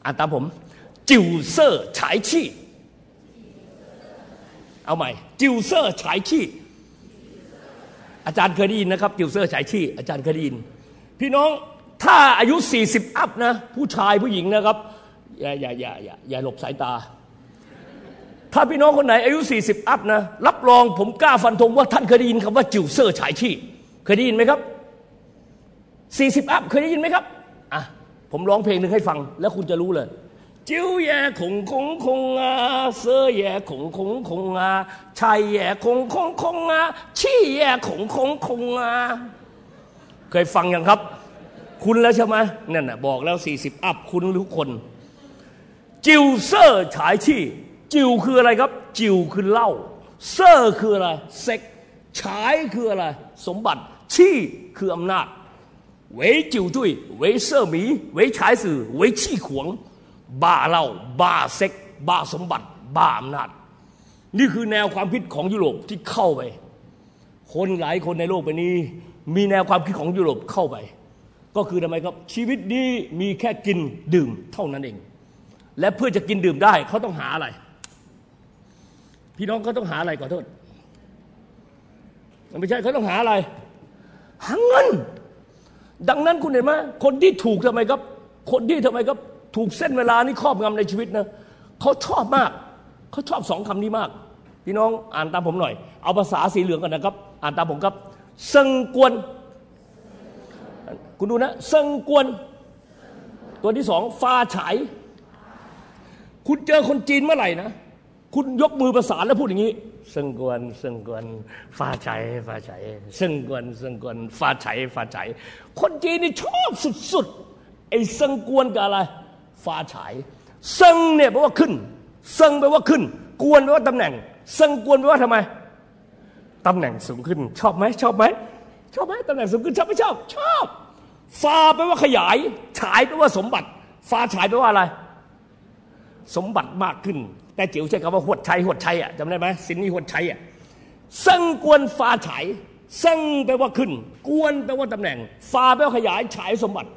อ่านตามผม 酒色财气 เอาใหม่ 酒色财气 อาจารย์เคยได้ยินนะครับ จิวเซอร์ฉายชี่ อาจารย์เคยได้ยิน พี่น้องถ้าอายุ 40 up นะ ผู้ชายผู้หญิงนะครับ อย่าอย่าอย่าอย่าอย่าหลบสายตา ถ้าพี่น้องคนไหนอายุ 40 up นะ รับรองผมกล้าฟันธงว่าท่านเคยได้ยินคำว่าจิ๋วเซอร์ฉายชีเคยได้ยินไหมครับ 40 up เคยได้ยินไหมครับอะผมร้องเพลงหนึ่งให้ฟัง แล้วคุณจะรู้เลย 酒也空空空啊色也空空空啊财也空空空啊气也空空空啊เคยฟังยังครับ คุ้นแล้วใช่ไหมนั่นน่ะบอกแล้ว 40 up คุ้นทุกคน จิวเซอร์ฉายชี่ จิวคืออะไรครับ จิวคือเหล้าเซอร์คืออะไรเซ็กฉายคืออะไร สมบัติชี่คืออำนาจเวจิวดุยเวเซอร์หมีเวฉายสื่อเวชี่ขวง บ้าเหล้าบ้าเซ็ก บ้าสมบัติ บ้าอำนาจ นี่คือแนวความคิดของยุโรปที่เข้าไป คนหลายคนในโลกใบนี้ มีแนวความคิดของยุโรปเข้าไป ก็คือทำไมครับ ชีวิตนี้มีแค่กินดื่มเท่านั้นเอง และเพื่อจะกินดื่มได้เขาต้องหาอะไร พี่น้องเขาต้องหาอะไรขอโทษไม่ใช่เขาต้องหาอะไร หาเงิน ดังนั้นคุณเห็นไหมคนที่ถูกทำไมครับ คนที่ทำไมครับ ถูกเส้นเวลานี้ครอบงำในชีวิตนะเขาชอบมาก เขาชอบสองคำนี้มาก พี่น้องอ่านตามผมหน่อย เอาภาษาสีเหลืองกันนะครับ อ่านตามผมครับเซิงกวน คุณดูนะเซิงกวน ตัวที่สองฟ้าฉาย คุณเจอคนจีนเมื่อไหร่นะ คุณยกมือประสานแล้วพูดอย่างนี้升官升官发财发财升官升官发财发财คนจีนนี่ชอบสุดๆไอ้ 升官 กับอะไร 发财 升 เนี่ยแปลว่าขึ้น 升 แปลว่าขึ้น 官 แปลว่าตำแหน่ง 升官 แปลว่าทำไมตำแหน่งสูงขึ้น ชอบไหมชอบไหมชอบไหมตำแหน่งสูงขึ้นชอบไม่ชอบ ชอบ发 แปลว่าขยาย ฉายแปลว่าสมบัติ ฟ้าฉายแปลว่าอะไร สมบัติมากขึ้น แต่จิ๋วใช้คำว่าหวดชัยหวดชัยอะจำได้ไหมสินนี้หวดชัยอะเซิงกวนฟ้าฉายเซิงแปลว่าขึ้น กวนแปลว่าตำแหน่งฟ้าแปลว่าขยายฉายสมบัติ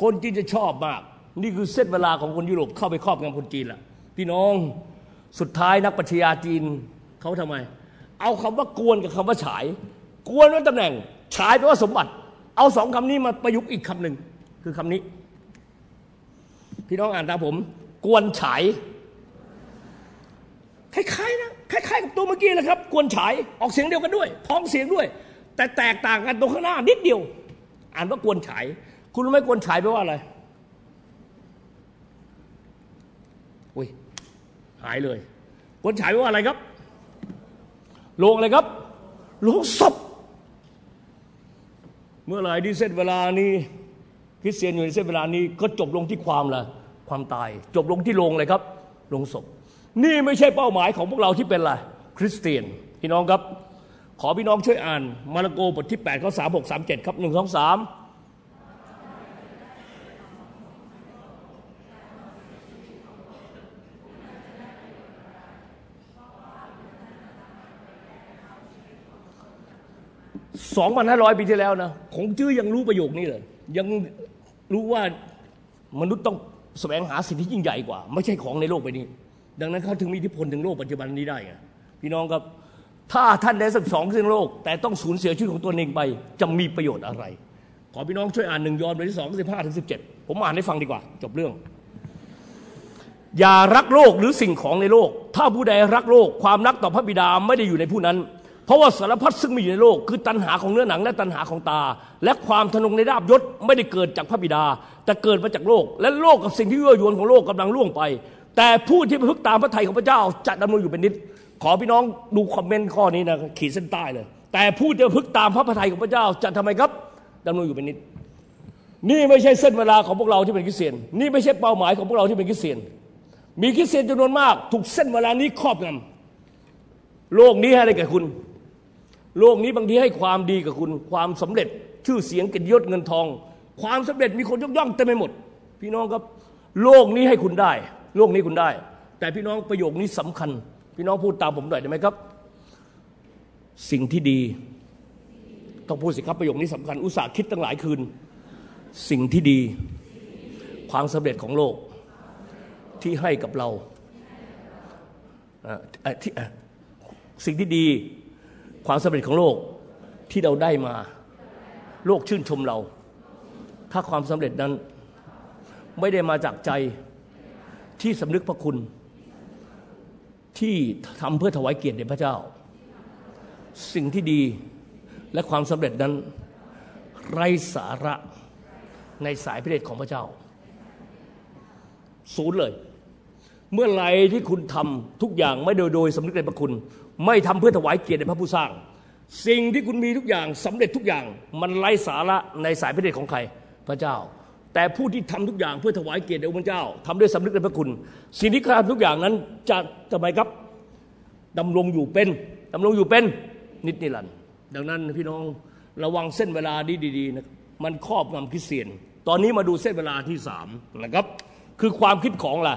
คนจีนจะชอบมาก นี่คือเส้นเวลาของคนยุโรปเข้าไปครอบงำคนจีนละพี่น้องสุดท้ายนักปัชญาจีนเขาทำไม เอาคำว่ากวนกับคำว่าฉาย กวนว่าตำแหน่ง ฉายแปลว่าสมบัติ เอาสองคำนี้มาประยุกต์อีกคำหนึ่งคือคำนี้ พี่น้องอ่านตามผม กวนฉาย คล้ายๆนะคล้ายๆกับตัวเมื่อกี้เลยครับกวนฉายออกเสียงเดียวกันด้วย พ้องเสียงด้วย แต่แตกต่างกันตรงข้างหน้านิดเดียว อ่านว่ากวนฉาย คุณรู้ไหมกวนฉายแปลว่าอะไรอุ้ยหายเลยกวนฉายแปลว่าอะไรครับโรงอะไรครับโรงศพเมื่อไหร่ที่เส้นเวลานี้คริสเตียนอยู่ในเส้นเวลานี้ก็จบลงที่ความละความตาย จบลงที่โรงเลยครับโรงศพ นี่ไม่ใช่เป้าหมายของพวกเราที่เป็นอะไรคริสเตียน พี่น้องครับ ขอพี่น้องช่วยอ่าน มาระโกบทที่8ข้อ3 6 3 7 ครับ 1 2 3สองพันห้าร้อยปีที่แล้วนะคงจื้อยังรู้ประโยคนี้เลย ยังรู้ว่ามนุษย์ต้องแสวงหาสิ่งที่ยิ่งใหญ่กว่า ไม่ใช่ของในโลกใบนี้ ดังนั้นเขาถึงมีอิทธิพลถึงโลกปัจจุบันนี้ได้ไงพี่น้องครับถ้าท่านได้สักสองสิ่งโลก แต่ต้องสูญเสียชีวิตของตัวเองไป จะมีประโยชน์อะไร ขอพี่น้องช่วยอ่านหนึ่งยอห์นบทที่สองสิบห้าถึงสิบเจ็ดผมอ่านให้ฟังดีกว่า จบเรื่อง อย่ารักโลกหรือสิ่งของในโลก ถ้าผู้ใดรักโลกความรักต่อพระบิดาไม่ได้อยู่ในผู้นั้น เพราะว่าสารพัดซึ่งมีอยู่ในโลก คือตัณหาของเนื้อหนังและตัณหาของตา และความทะนงในราบยศไม่ได้เกิดจากพระบิดา แต่เกิดมาจากโลก และโลกกับสิ่งที่ยั่วยวนของโลกกำลังล่วงไป แต่ผู้ที่ประพฤติตามพระทัยของพระเจ้าจะดำรงอยู่เป็นนิจขอพี่น้องดูคอมเมนต์ข้อนี้นะขีดเส้นใต้เลย แต่ผู้ที่ประพฤติตามพระทัยของพระเจ้าจะทำไมครับดำรงอยู่เป็นนิจนี่ไม่ใช่เส้นเวลาของพวกเราที่เป็นคริสเตียน นี่ไม่ใช่เป้าหมายของพวกเราที่เป็นคริสเตียน มีคริสเตียนจำนวนมากถูกเส้นเวลานี้ครอบงำโลกนี้ให้อะไรกับคุณ โลกนี้บางทีให้ความดีกับคุณ ความสำเร็จชื่อเสียงเกียรติยศเงินทอง ความสำเร็จมีคนยกย่องเต็มไปหมด พี่น้องครับ โลกนี้ให้คุณได้ โลกนี้คุณได้ แต่พี่น้องประโยคนี้สำคัญ พี่น้องพูดตามผมหน่อยได้ไหมครับ สิ่งที่ดี ต้องพูดสิครับประโยคนี้สำคัญ อุตส่าห์คิดตั้งหลายคืน สิ่งที่ดี ความสำเร็จของโลกที่ให้กับเราที่สิ่งที่ดีความสำเร็จของโลกที่เราได้มา โลกชื่นชมเรา ถ้าความสำเร็จนั้น ไม่ได้มาจากใจ ที่สำนึกพระคุณ ที่ทำเพื่อถวายเกียรติแด่พระเจ้า สิ่งที่ดีและความสำเร็จนั้น ไร้สาระในสายพระเดชของพระเจ้า ศูนย์เลย เมื่อไรที่คุณทำทุกอย่างไม่โดยโดยสำนึกในพระคุณ ไม่ทำเพื่อถวายเกียรติในพระผู้สร้าง สิ่งที่คุณมีทุกอย่างสำเร็จทุกอย่างมันไร้สาระในสายพระเดชของใครพระเจ้า แต่ผู้ที่ทำทุกอย่างเพื่อถวายเกียรติแด่พระเจ้าทำด้วยสำนึกในพระคุณ สิ่งที่ทำทุกอย่างนั้นจะทำไมครับดำรงอยู่เป็นดำรงอยู่เป็นนิจนิรันดร์ดังนั้นพี่น้องระวังเส้นเวลาดีๆนะมันครอบงำคริสเตียน ตอนนี้มาดูเส้นเวลาที่สามนะครับ คือความคิดของอะไร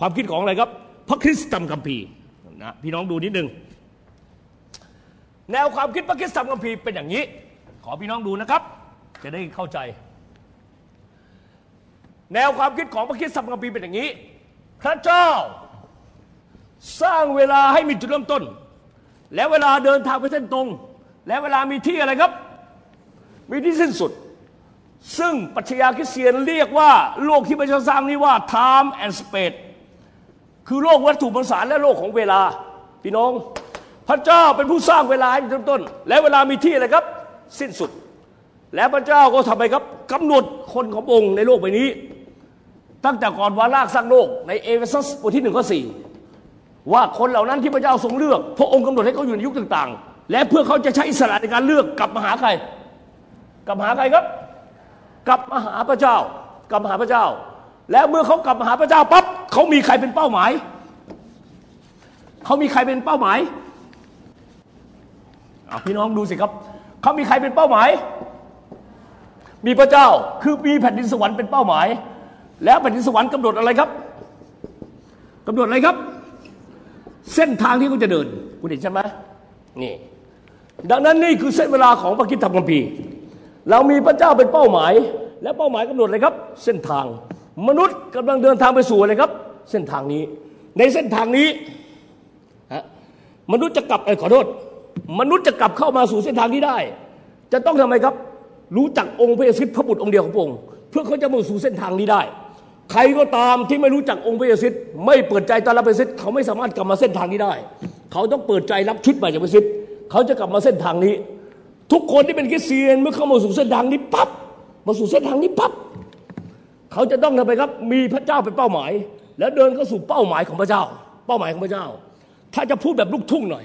ความคิดของอะไรครับ พระคริสต์ธรรมคัมภีร์นะพี่น้องดูนิดนึงแนวความคิดพระคริสต์ธรรมคัมภีร์เป็นอย่างนี้ ขอพี่น้องดูนะครับ จะได้เข้าใจ แนวความคิดของพระคริสต์ธรรมคัมภีร์เป็นอย่างนี้ พระเจ้าสร้างเวลาให้มีจุดเริ่มต้น และเวลาเดินทางไปเส้นตรง และเวลามีที่อะไรครับ มีที่สิ้นสุด ซึ่งปัชญาคริสเตียนเรียกว่าโลกที่พระเจ้าสร้างนี้ว่า time and space คือโลกวัตถุมวลสารและโลกของเวลา พี่น้อง พระเจ้าเป็นผู้สร้างเวลาให้มีจุดเริ่มต้น และเวลามีที่อะไรครับ สิ้นสุด และพระเจ้าก็ทำไมครับกำหนดคนขององค์ในโลกใบนี้ ตั้งแต่ก่อนวาลากสร้างโลกในเอเฟซัสบทที่หนึ่งข้อสี่ว่าคนเหล่านั้นที่พระเจ้าทรงเลือก พระองค์กำหนดให้เขาอยู่ในยุคต่างๆ และเพื่อเขาจะใช้อิสระในการเลือกกลับมาหาใคร กลับมาหาใครครับ กลับมาหาพระเจ้า กลับมาหาพระเจ้า แล้วเมื่อเขากลับมาหาพระเจ้าปั๊บเขามีใครเป็นเป้าหมายเขามีใครเป็นเป้าหมายอพี่น้องดูสิครับเขามีใครเป็นเป้าหมาย มีพระเจ้าคือมีแผ่นดินสวรรค์เป็นเป้าหมาย แล้วแผ่นดินสวรรค์กำหนดอะไรครับกำหนดอะไรครับ เส้นทางที่เขาจะเดิน คุณเห็นใช่ไหมนี่ ดังนั้นนี่คือเส้นเวลาของพระคิดธรรมคัมภีเรามีพระเจ้าเป็นเป้าหมาย และเป้าหมายกำหนดอะไรครับ เส้นทาง มนุษย์กำลังเดินทางไปสู่อะไรครับ เส้นทางนี้ ในเส้นทางนี้มนุษย์จะกลับไอ้ขอโทษมนุษย์จะกลับเข้ามาสู่เส้นทางนี้ได้ จะต้องทำไมครับ รู้จักองค์พระเยซูพระบุตรองค์เดียวของพระองค์เพื่อเขาจะมาสู่เส้นทางนี้ได้ ใครก็ตามที่ไม่รู้จักองค์พระเยซูไม่เปิดใจต้อนรับพระเยซูเขาไม่สามารถกลับมาเส้นทางนี้ได้ เขาต้องเปิดใจรับชุดใหม่จากพระเยซูเขาจะกลับมาเส้นทางนี้ ทุกคนที่เป็นคริสเตียนเมื่อเข้ามาสู่เส้นทางนี้ปั๊บมาสู่เส้นทางนี้ปั๊บเขาจะต้องทำไปครับ มีพระเจ้าเป็นเป้าหมาย แล้วเดินเข้าสู่เป้าหมายของพระเจ้า เป้าหมายของพระเจ้า ถ้าจะพูดแบบลูกทุ่งหน่อย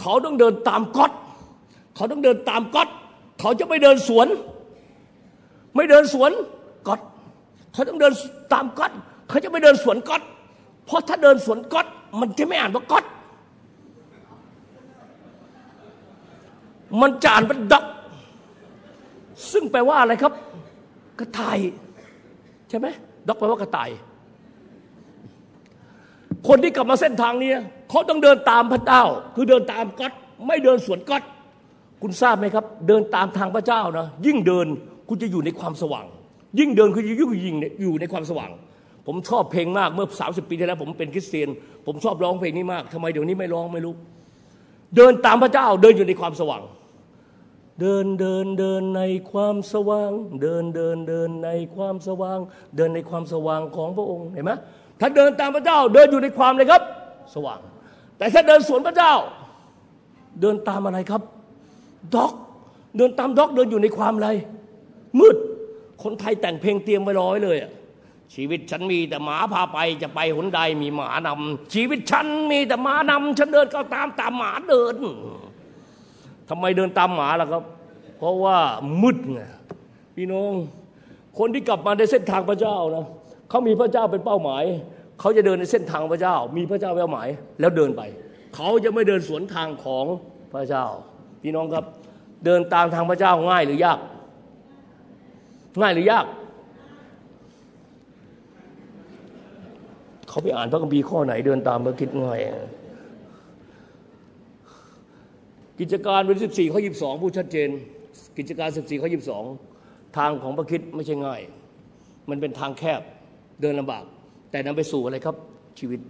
เขาต้องเดินตามก๊อตเขาต้องเดินตามก๊อตเขาจะไม่เดินสวน ไม่เดินสวนก๊อต เขาต้องเดินตามก๊อตเขาจะไม่เดินสวนก๊อตเพราะถ้าเดินสวนก๊อตมันจะไม่อ่านว่าก๊อตมันจะอ่านว่าด็อก ซึ่งแปลว่าอะไรครับ กระต่าย ใช่ไหมด็อกแปลว่ากระต่าย คนที่กลับมาเส้นทางนี้เขาต้องเดินตามพระเจ้า คือเดินตามก๊อตไม่เดินสวนก๊อตคุณทราบไหมครับ เดินตามทางพระเจ้านะยิ่งเดินคุณจะอยู่ในความสว่าง ยิ่งเดินคือยิ่งยิงอยู่ในความสว่าง ผมชอบเพลงมากเมื่อ 30 ปีที่แล้วผมเป็นคริสเตียน ผมชอบร้องเพลงนี้มากทำไมเดี๋ยวนี้ไม่ร้องไม่รู้ เดินตามพระเจ้าเดินอยู่ในความสว่าง เดินเดินเดินในความสว่าง เดินเดินเดินในความสว่าง เดินในความสว่างของพระองค์เห็นไหมถ้าเดินตามพระเจ้าเดินอยู่ในความเลยครับ สว่าง แต่ถ้าเดินสวนพระเจ้า เดินตามอะไรครับด็อก เดินตามด็อกเดินอยู่ในความอะไรมืด คนไทยแต่งเพลงเตรียมไว้ร้อยเลยอะชีวิตฉันมีแต่หมาพาไปจะไปหนใดมีหมานำชีวิตฉันมีแต่หมานำฉันเดินก็ตามตามหมาเดินทำไมเดินตามหมาล่ะครับ เพราะว่ามืดไงพี่น้อง คนที่กลับมาในเส้นทางพระเจ้านะเขามีพระเจ้าเป็นเป้าหมาย เขาจะเดินในเส้นทางพระเจ้า มีพระเจ้าเป้าหมาย แล้วเดินไป เขาจะไม่เดินสวนทางของพระเจ้า พี่น้องครับ เดินตามทางพระเจ้าง่ายหรือยาก ง่ายหรือยาก เขาไปอ่านพระคัมภีร์ข้อไหนเดินตามพระคิดง่ายกิจการวันสิบสี่ข้อยีิบสองพูดชัดเจน กิจการสิบสี่ข้อยีิบสองทางของพระคิดไม่ใช่ง่าย มันเป็นทางแคบเดินลำบาก แต่นำไปสู่อะไรครับชีวิต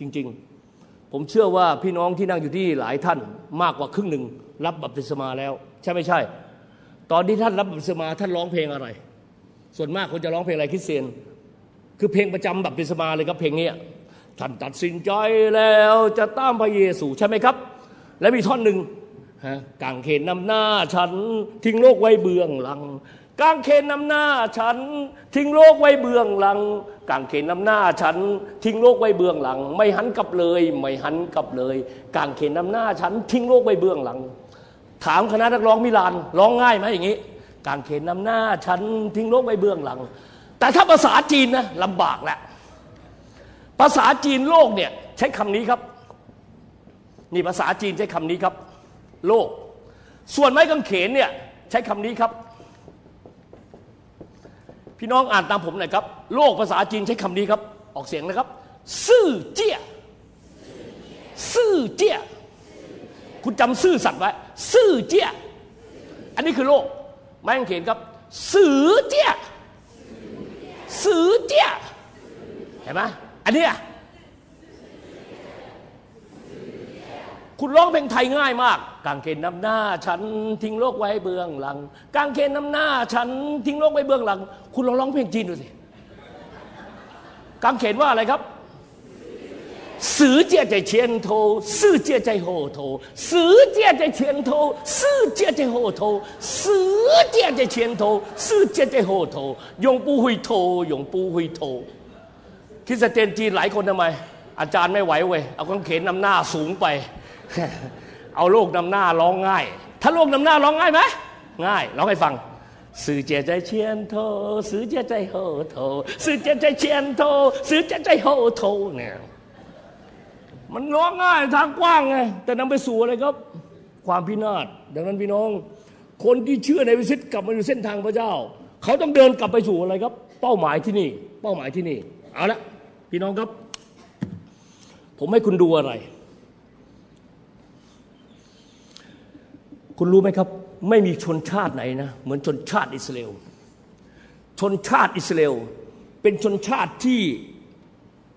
จริง ๆ ผมเชื่อว่าพี่น้องที่นั่งอยู่ที่หลายท่านมากกว่าครึ่งหนึ่งรับบัพติศมาแล้ว ใช่ไม่ใช่ ตอนที่ท่านรับบัพติศมาท่านร้องเพลงอะไร ส่วนมากคนจะร้องเพลงอะไรคริสเตียน คือเพลงประจำบัพติศมาเลยครับเพลงนี้ท่านตัดสินใจแล้วจะตามพระเยซูใช่ไหมครับ และมีท่อนหนึ่งกางเขนนำหน้าฉัน ทิ้งโลกไว้เบื้องหลังกางเขนนำหน้าฉัน ทิ้งโลกไว้เบื้องหลังกางเขนนำหน้าฉัน ทิ้งโลกไว้เบื้องหลัง ไม่หันกลับเลย ไม่หันกลับเลยกางเขนนำหน้าฉัน ทิ้งโลกไว้เบื้องหลัง ถามคณะนักร้องมิลานร้องง่ายไหมอย่างนี้กางเขนนำหน้าฉันทิ้งโลกไว้เบื้องหลัง แต่ถ้าภาษาจีนนะลำบากแหละภาษาจีนโลกเนี่ยใช้คำนี้ครับ นี่ภาษาจีนใช้คำนี้ครับ โลก ส่วนไม้กางเขนเนี่ยใช้คำนี้ครับ พี่น้องอ่านตามผมหน่อยครับ โลกภาษาจีนใช้คำนี้ครับ ออกเสียงนะครับ ซื่อเจี้ยซื่อเจี้ย คุณจำซื่อสัตว์ไว้ซื่อเจี้ย อันนี้คือโลกไม้กางเขียนครับ สื่อเจี้ยสื่อเจี้ยเห็นไหมอันนี้คุณร้องเพลงไทยง่ายมาก กางเขนนำหน้า ฉันทิ้งโลกไว้เบื้องหลัง กางเขนนำหน้า ฉันทิ้งโลกไว้เบื้องหลัง คุณลองร้องเพลงจีนดูสิ กางเขนว่าอะไรครับ สือเจียใจเชียนโทสื่อเจียใจโหโทสือเจียใจเชียนโทสื่อเจียใจโหโทสือเจียใจเชียนโทสื่อเจียใจโหโทยงปูหุยโทยงปูหุยโทคริสเตียนจีนหลายคนทำไม อาจารย์ไม่ไหวเว้ยเอากางเขนนำหน้าสูงไป เอาโลกนำหน้าร้องง่าย ถ้าโลกนำหน้าร้องง่ายไหมง่ายร้องให้ฟังสื่อเจียใจเชียนโทสื่อเจียใจโมันร้องง่ายทางกว้างไง แต่นำไปสู่อะไรครับ ความพินาศดังนั้นพี่น้อง คนที่เชื่อในวิสิตกลับมาอยู่เส้นทางพระเจ้า เขาต้องเดินกลับไปสู่อะไรครับ เป้าหมายที่นี่ เป้าหมายที่นี่เอาละพี่น้องครับ ผมให้คุณดูอะไร คุณรู้ไหมครับ ไม่มีชนชาติไหนนะ เหมือนชนชาติอิสราเอลชนชาติอิสราเอลเป็นชนชาติที่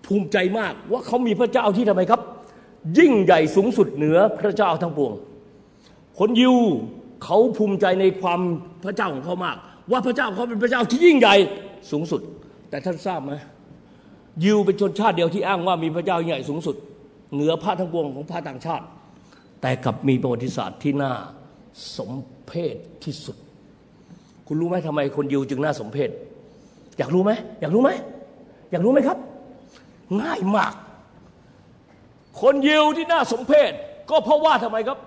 ภูมิใจมากว่าเขามีพระเจ้าที่ทำไมครับ ยิ่งใหญ่สูงสุดเหนือพระเจ้าทั้งปวง คนยิวเขาภูมิใจในความพระเจ้าของเขามาก ว่าพระเจ้าเขาเป็นพระเจ้าที่ยิ่งใหญ่สูงสุด แต่ท่านทราบไหมยิวเป็นชนชาติเดียวที่อ้างว่ามีพระเจ้าใหญ่สูงสุด เหนือพระทั้งปวงของพระต่างชาติ แต่กับมีประวัติศาสตร์ที่น่าสมเพชที่สุด คุณรู้ไหมทำไมคนยิวจึงน่าสมเพชอยากรู้ไหมอยากรู้ไหมอยากรู้ไหมครับ ง่ายมาก คนยิวที่น่าสมเพชก็เพราะว่าทำไมครับ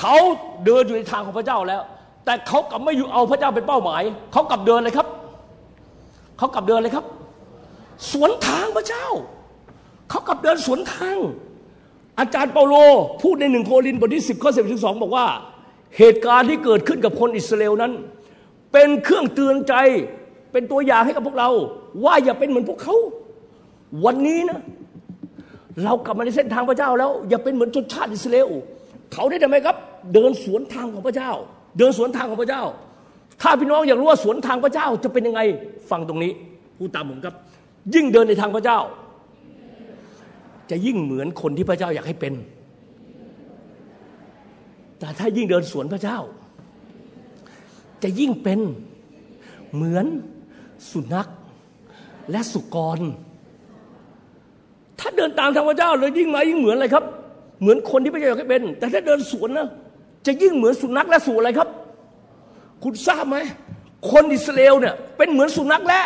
เขาเดินอยู่ในทางของพระเจ้าแล้ว แต่เขากลับไม่อยู่เอาพระเจ้าเป็นเป้าหมาย เขากลับเดินเลยครับ เขากลับเดินเลยครับ สวนทางพระเจ้า เขากลับเดินสวนทาง อาจารย์เปาโลพูดในหนึ่งโครินบทที่สิบข้อสิบถึงสองบอกว่า เหตุการณ์ที่เกิดขึ้นกับคนอิสราเอลนั้น เป็นเครื่องเตือนใจเป็นตัวอย่างให้กับพวกเรา ว่าอย่าเป็นเหมือนพวกเขา วันนี้นะเรากลับมาในเส้นทางพระเจ้าแล้ว อย่าเป็นเหมือนชนชาติอิสราเอลเขาได้ทำไมครับ เดินสวนทางของพระเจ้า เดินสวนทางของพระเจ้า ถ้าพี่น้องอยากรู้ว่าสวนทางพระเจ้าจะเป็นยังไงฟังตรงนี้พูดตามผมครับ ยิ่งเดินในทางพระเจ้า จะยิ่งเหมือนคนที่พระเจ้าอยากให้เป็น แต่ถ้ายิ่งเดินสวนพระเจ้า จะยิ่งเป็นเหมือนสุนัขและสุกร ถ้าเดินตามทางพระเจ้าเลยยิ่งมายิ่งเหมือนอะไรครับ เหมือนคนที่พระเจ้าอยากให้เป็น แต่ถ้าเดินสวนนะจะยิ่งเหมือนสุนัขและสุอะไรครับ คุณทราบไหมคนอิสราเอลเนี่ยเป็นเหมือนสุนัขและ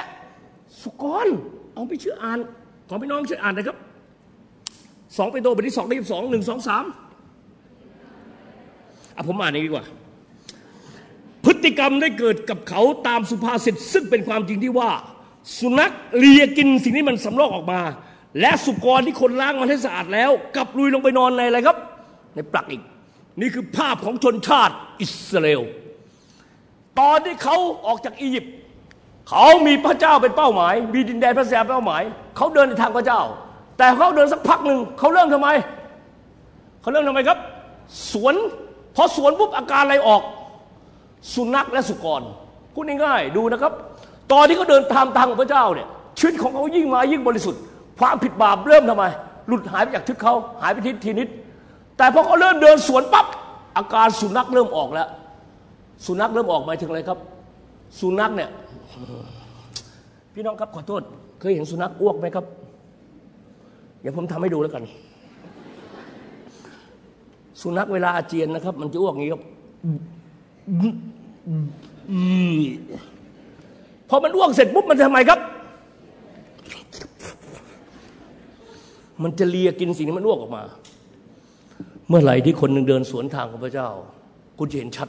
สุกรเอาไปเชื่ออ่าน ขอพี่น้องช่วยอ่านนะครับสองเปโตบทที่สองได้สองหนึ่งสองสามอะผมอ่านเองดีกว่า พฤติกรรมได้เกิดกับเขาตามสุภาษิตซึ่งเป็นความจริงที่ว่า สุนัขเลียกินสิ่งที่มันสำรอกออกมา และสุกรที่คนล้างมันให้สะอาดแล้วกลับลุยลงไปนอนในอะไรครับ ในปลักอีก นี่คือภาพของชนชาติอิสราเอลตอนที่เขาออกจากอียิปต์เขามีพระเจ้าเป็นเป้าหมาย มีดินแดนพระเจ้าเป้าหมาย เขาเดินในทางพระเจ้า แต่เขาเดินสักพักหนึ่งเขาเริ่มทำไม เขาเริ่มทำไมครับ สวนพอสวนปุ๊บอาการอะไรออก สุนัขและสุกรพูดง่ายๆดูนะครับ ตอนที่เขาเดินตามทางของพระเจ้าเนี่ยชีวิตของเขายิ่งมายิ่งบริสุทธิ์ ความผิดบาปเริ่มทำไม หลุดหายไปจากทึกเขาหายไปทีทีนิด แต่พอเขาเริ่มเดินสวนปั๊บอาการสุนัขเริ่มออกแล้ว สุนัขเริ่มออกหมายถึงอะไรครับ สุนัขเนี่ยพี่น้องครับขอโทษ เคยเห็นสุนัขอ้วกไหมครับ เดี๋ยวผมทำให้ดูแล้วกัน สุนัขเวลาอาเจียนนะครับ มันจะอ้วกอย่างนี้ครับพอมันอ้วกเสร็จปุ๊บมันทำไมครับ มันจะเลียกินสิ่งที่มันอ้วกออกมา เมื่อไหร่ที่คนหนึ่งเดินสวนทางของพระเจ้า คุณจะเห็นชัด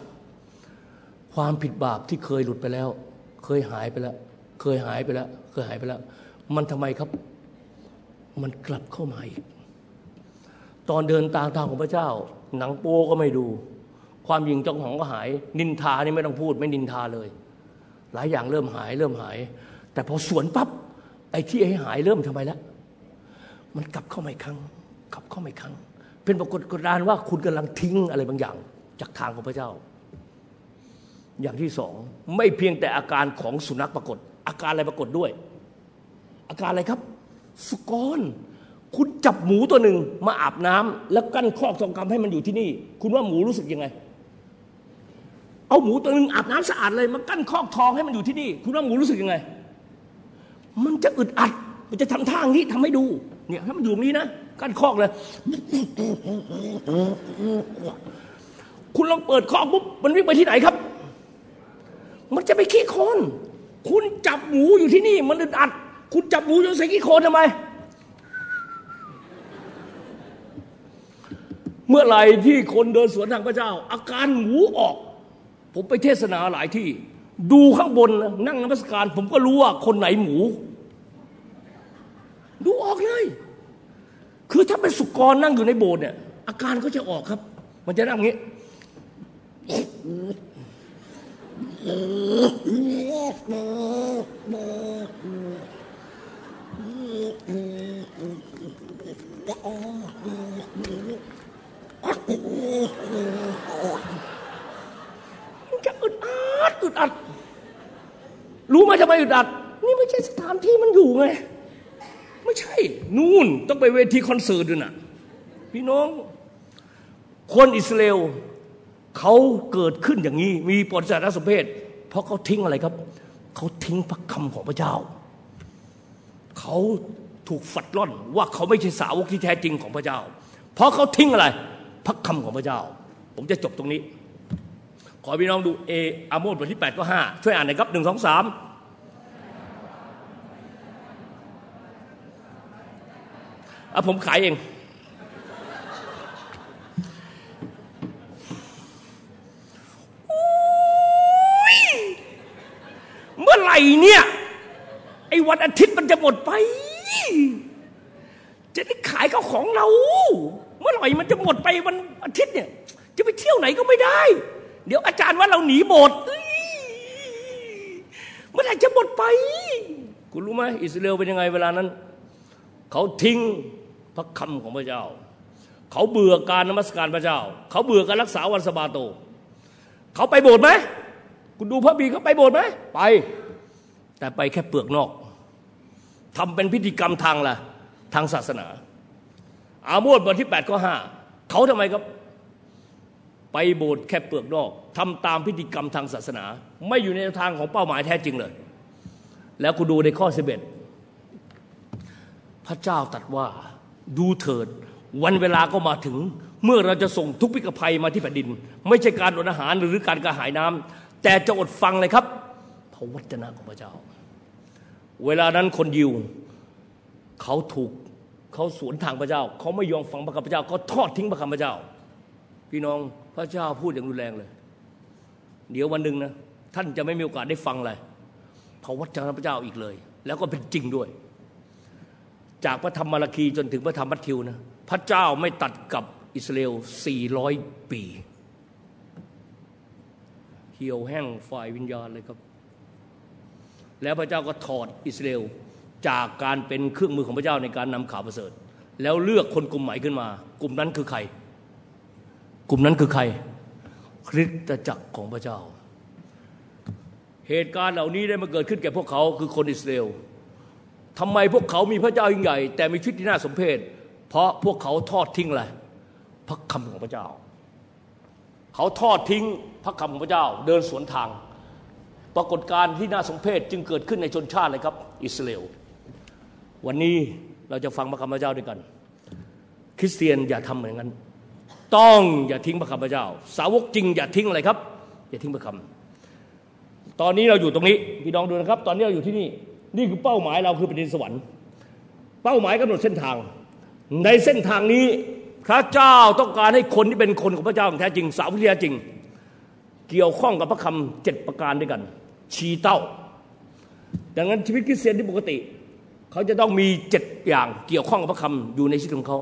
ความผิดบาปที่เคยหลุดไปแล้ว เคยหายไปแล้ว เคยหายไปแล้ว เคยหายไปแล้ว มันทำไมครับ มันกลับเข้ามาอีก ตอนเดินตามทางของพระเจ้า หนังโป้ก็ไม่ดู ความยิงจ้องหองก็หาย นินทานี่ไม่ต้องพูด ไม่นินทาเลย หลายอย่างเริ่มหาย เริ่มหาย แต่พอสวนปับ๊บไอ้ที่ให้หายเริ่มทำไมแล้ว มันกลับเข้ามาอีกครั้งกลับเข้ามาอีกครั้ง เป็นปรากฏกดานว่าคุณกำลังทิ้งอะไรบางอย่าง จากทางของพระเจ้า อย่างที่สองไม่เพียงแต่อาการของสุนัขปรากฏ อาการอะไรปรากฏด้วย อาการอะไรครับ สุกรคุณจับหมูตัวหนึ่งมาอาบน้ำแล้วกั้นคอกทองคำให้มันอยู่ที่นี่ คุณว่าหมูรู้สึกยังไง เอาหมูตัวหนึ่งอาบน้ำสะอาดเลยมากั้นคอกทองให้มันอยู่ที่นี่ คุณว่าหมูรู้สึกยังไง มันจะอึดอัด มันจะทำท่าอย่างนี้ทำให้ดู เนี่ยถ้ามันอยู่ตรงนี้นะกั้นคอกเลยคุณลองเปิดคอกปุ๊บมันวิ่งไปที่ไหนครับ มันจะไปขี้โคลนคุณจับหมูอยู่ที่นี่ มันอึดอัด คุณจับหมูจนใส่ขี้โคลนทำไม เมื่อไหร่ที่คนเดินสวนทางพระเจ้า อาการหมูออก ผมไปเทศนาหลายที่ ดูข้างบนนะนั่งนมัสการ ผมก็รู้ว่าคนไหนหมู ดูออกเลย คือถ้าเป็นสุกรนั่งอยู่ในโบสถ์เนี่ย อาการก็จะออกครับ มันจะนั่งอย่างนี้มันจะอึดอัดอึดอัด รู้ไหมทำไมอึดอัด นี่ไม่ใช่สถานที่มันอยู่ไง ไม่ใช่ นู่นต้องไปเวทีคอนเสิร์ตด้วยนะพี่น้อง คนอิสราเอลเขาเกิดขึ้นอย่างนี้ มีปฏิจารสมเพศเพราะเขาทิ้งอะไรครับ เขาทิ้งพระคำของพระเจ้า เขาถูกฝัดล่อนว่าเขาไม่ใช่สาวกที่แท้จริงของพระเจ้า เพราะเขาทิ้งอะไร พระคำของพระเจ้า ผมจะจบตรงนี้ ขอพี่น้องดูเออาโมดบทที่8ห้าช่วยอ่านหน่อยครับหนึ่งสองสาม เอาผมขายเอง เมื่อไหร่เนี่ย ไอ้วันอาทิตย์มันจะหมดไป จะได้ขายข้าของเรา เมื่อไหร่มันจะหมดไปวันอาทิตย์เนี่ย จะไปเที่ยวไหนก็ไม่ได้ เดี๋ยวอาจารย์ว่าเราหนีหมดเมื่อไหร่จะหมดไป คุณรู้ไหมอิสราเอลเป็นยังไงเวลานั้น เขาทิ้ง พระคำของพระเจ้า เขาเบื่อการนมัสการพระเจ้า เขาเบื่อการรักษาวันสะบาโต เขาไปโบสถ์ไหมคุณดูพระบีเขาไปโบสถ์ไหมไป แต่ไปแค่เปลือกนอกทำเป็นพิธีกรรมทางละทางศาสนา อาโมดบทที่8ข้อ5เขาทำไมครับไปโบสถ์แค่เปลือกนอกทำตามพิธีกรรมทางศาสนา ไม่อยู่ในทางของเป้าหมายแท้จริงเลย แล้วคุณดูในข้อ 11 พระเจ้าตรัสว่า ดูเถิด วันเวลาก็มาถึง เมื่อเราจะส่งทุกพิกภัยมาที่แผ่นดิน ไม่ใช่การอดอาหารหรือการกระหายน้ำแต่จะอดฟังเลยครับพระวจนะของพระเจ้า เวลานั้นคนยิว เขาถูกเขาสวนทางพระเจ้า เขาไม่ยอมฟังพระคำพระเจ้าเขาทอดทิ้งพระคำพระเจ้า พี่น้องพระเจ้าพูดอย่างรุนแรงเลย เดี๋ยววันหนึ่งนะท่านจะไม่มีโอกาสได้ฟังอะไรพระวจนะพระเจ้าอีกเลย แล้วก็เป็นจริงด้วย จากพระธรรมมาราคีจนถึงพระธรรมมัทธิวนะพระเจ้าไม่ตัดกับอิสราเอล 400 ปี เหี่ยวแห้งฝ่ายวิญญาณเลยครับ แล้วพระเจ้าก็ถอดอิสราเอลจากการเป็นเครื่องมือของพระเจ้าในการนำข่าวประเสริฐ แล้วเลือกคนกลุ่มใหม่ขึ้นมา กลุ่มนั้นคือใคร กลุ่มนั้นคือใคร คริสตจักรของพระเจ้า เหตุการณ์เหล่านี้ได้มาเกิดขึ้นแก่พวกเขาคือคนอิสราเอล ทำไมพวกเขามีพระเจ้ายิ่งใหญ่ แต่มีชีวิตที่น่าสมเพชเพราะพวกเขาทอดทิ้งอะไรพระคำของพระเจ้า เขาทอดทิ้งพระคำของพระเจ้า เดินสวนทาง ปรากฏการณ์ที่น่าสมเพชจึงเกิดขึ้นในชนชาติเลยครับ อิสราเอลวันนี้เราจะฟังพระคำพระเจ้าด้วยกัน คริสเตียนอย่าทำเหมือนนั้นต้องอย่าทิ้งพระคำพระเจ้า สาวกจริงอย่าทิ้งอะไรครับ อย่าทิ้งพระคำตอนนี้เราอยู่ตรงนี้พี่น้องดูนะครับ ตอนนี้เราอยู่ที่นี่ นี่คือเป้าหมายเราคือแผ่นดินสวรรค์ เป้าหมายกำหนดเส้นทาง ในเส้นทางนี้พระเจ้าต้องการให้คนที่เป็นคนของพระเจ้าแท้จริง สาววิทยาจริง เกี่ยวข้องกับพระคำเจ็ดประการด้วยกัน ชีเต้า ดังนั้นชีวิตคริสเตียนที่ปกติ เขาจะต้องมีเจ็ดอย่างเกี่ยวข้องกับพระคำอยู่ในชีวิตของเขา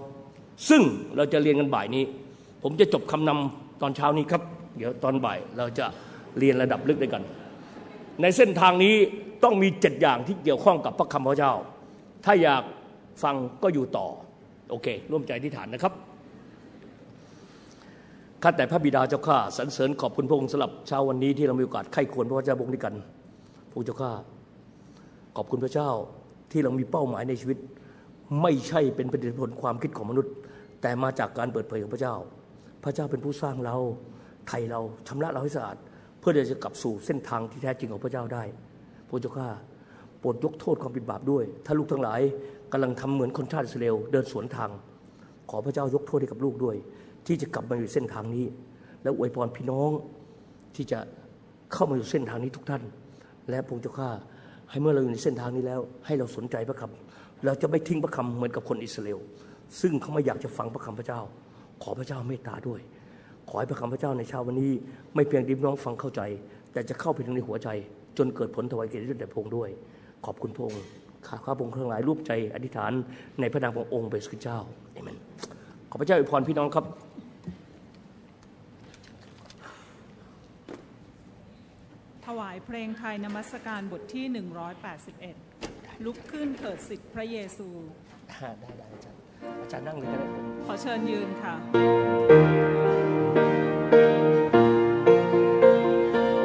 ซึ่งเราจะเรียนกันบ่ายนี้ ผมจะจบคำนำตอนเช้านี้ครับ เดี๋ยวตอนบ่ายเราจะเรียนระดับลึกด้วยกัน ในเส้นทางนี้ ต้องมีเจ็ดอย่างที่เกี่ยวข้องกับพระคำพระเจ้า ถ้าอยากฟังก็อยู่ต่อ โอเค ร่วมใจที่ฐานนะครับข้าแต่พระบิดาเจ้าข้าสรรเสริญขอบคุณพระองค์สำหรับเช้าวันนี้ที่เรามีโอกาสไข้ควรพระเจ้าบงด้วยกันพระองค์เจ้าข้าขอบคุณพระเจ้าที่เรามีเป้าหมายในชีวิต ไม่ใช่เป็นผลผลิตความคิดของมนุษย์ แต่มาจากการเปิดเผยของพระเจ้า พระเจ้าเป็นผู้สร้างเราไถ่เราชำระเราให้สะอาด เพื่อจะกลับสู่เส้นทางที่แท้จริงของพระเจ้าได้ พระเจ้าข้าโปรดยกโทษความผิดบาปด้วย ถ้าลูกทั้งหลายกำลังทำเหมือนคนชาติอิสราเอลเดินสวนทาง ขอพระเจ้ายกโทษให้กับลูกด้วย ที่จะกลับมาอยู่เส้นทางนี้ และอวยพรพี่น้องที่จะเข้ามาอยู่เส้นทางนี้ทุกท่าน และพระเจ้าข้าให้เมื่อเราอยู่ในเส้นทางนี้แล้ว ให้เราสนใจพระคำเราจะไม่ทิ้งพระคำเหมือนกับคนอิสราเอลซึ่งเขาไม่อยากจะฟังพระคำพระเจ้า ขอพระเจ้าเมตตาด้วย ขอให้พระคำพระเจ้าในเช้าวันนี้ ไม่เพียงที่พี่น้องฟังเข้าใจ แต่จะเข้าไปถึงในหัวใจ จนเกิดผลถวายเกียรติยศแด่พระองค์ด้วย ขอบคุณพระองค์ข้าข้าพระองค์ทั้งหลายรูปใจอธิษฐานในพระนามขององค์เป็นสุดเจ้าเอเมนขอพระเจ้าอวยพรพี่น้องครับถวายเพลงไทยนมัสการบทที่ 181 ลุกขึ้นเถิดสิทธิพระเยซู ได้ได้อาจารย์อาจารย์นั่งเลยก็ได้ผมขอเชิญยืนค่ะ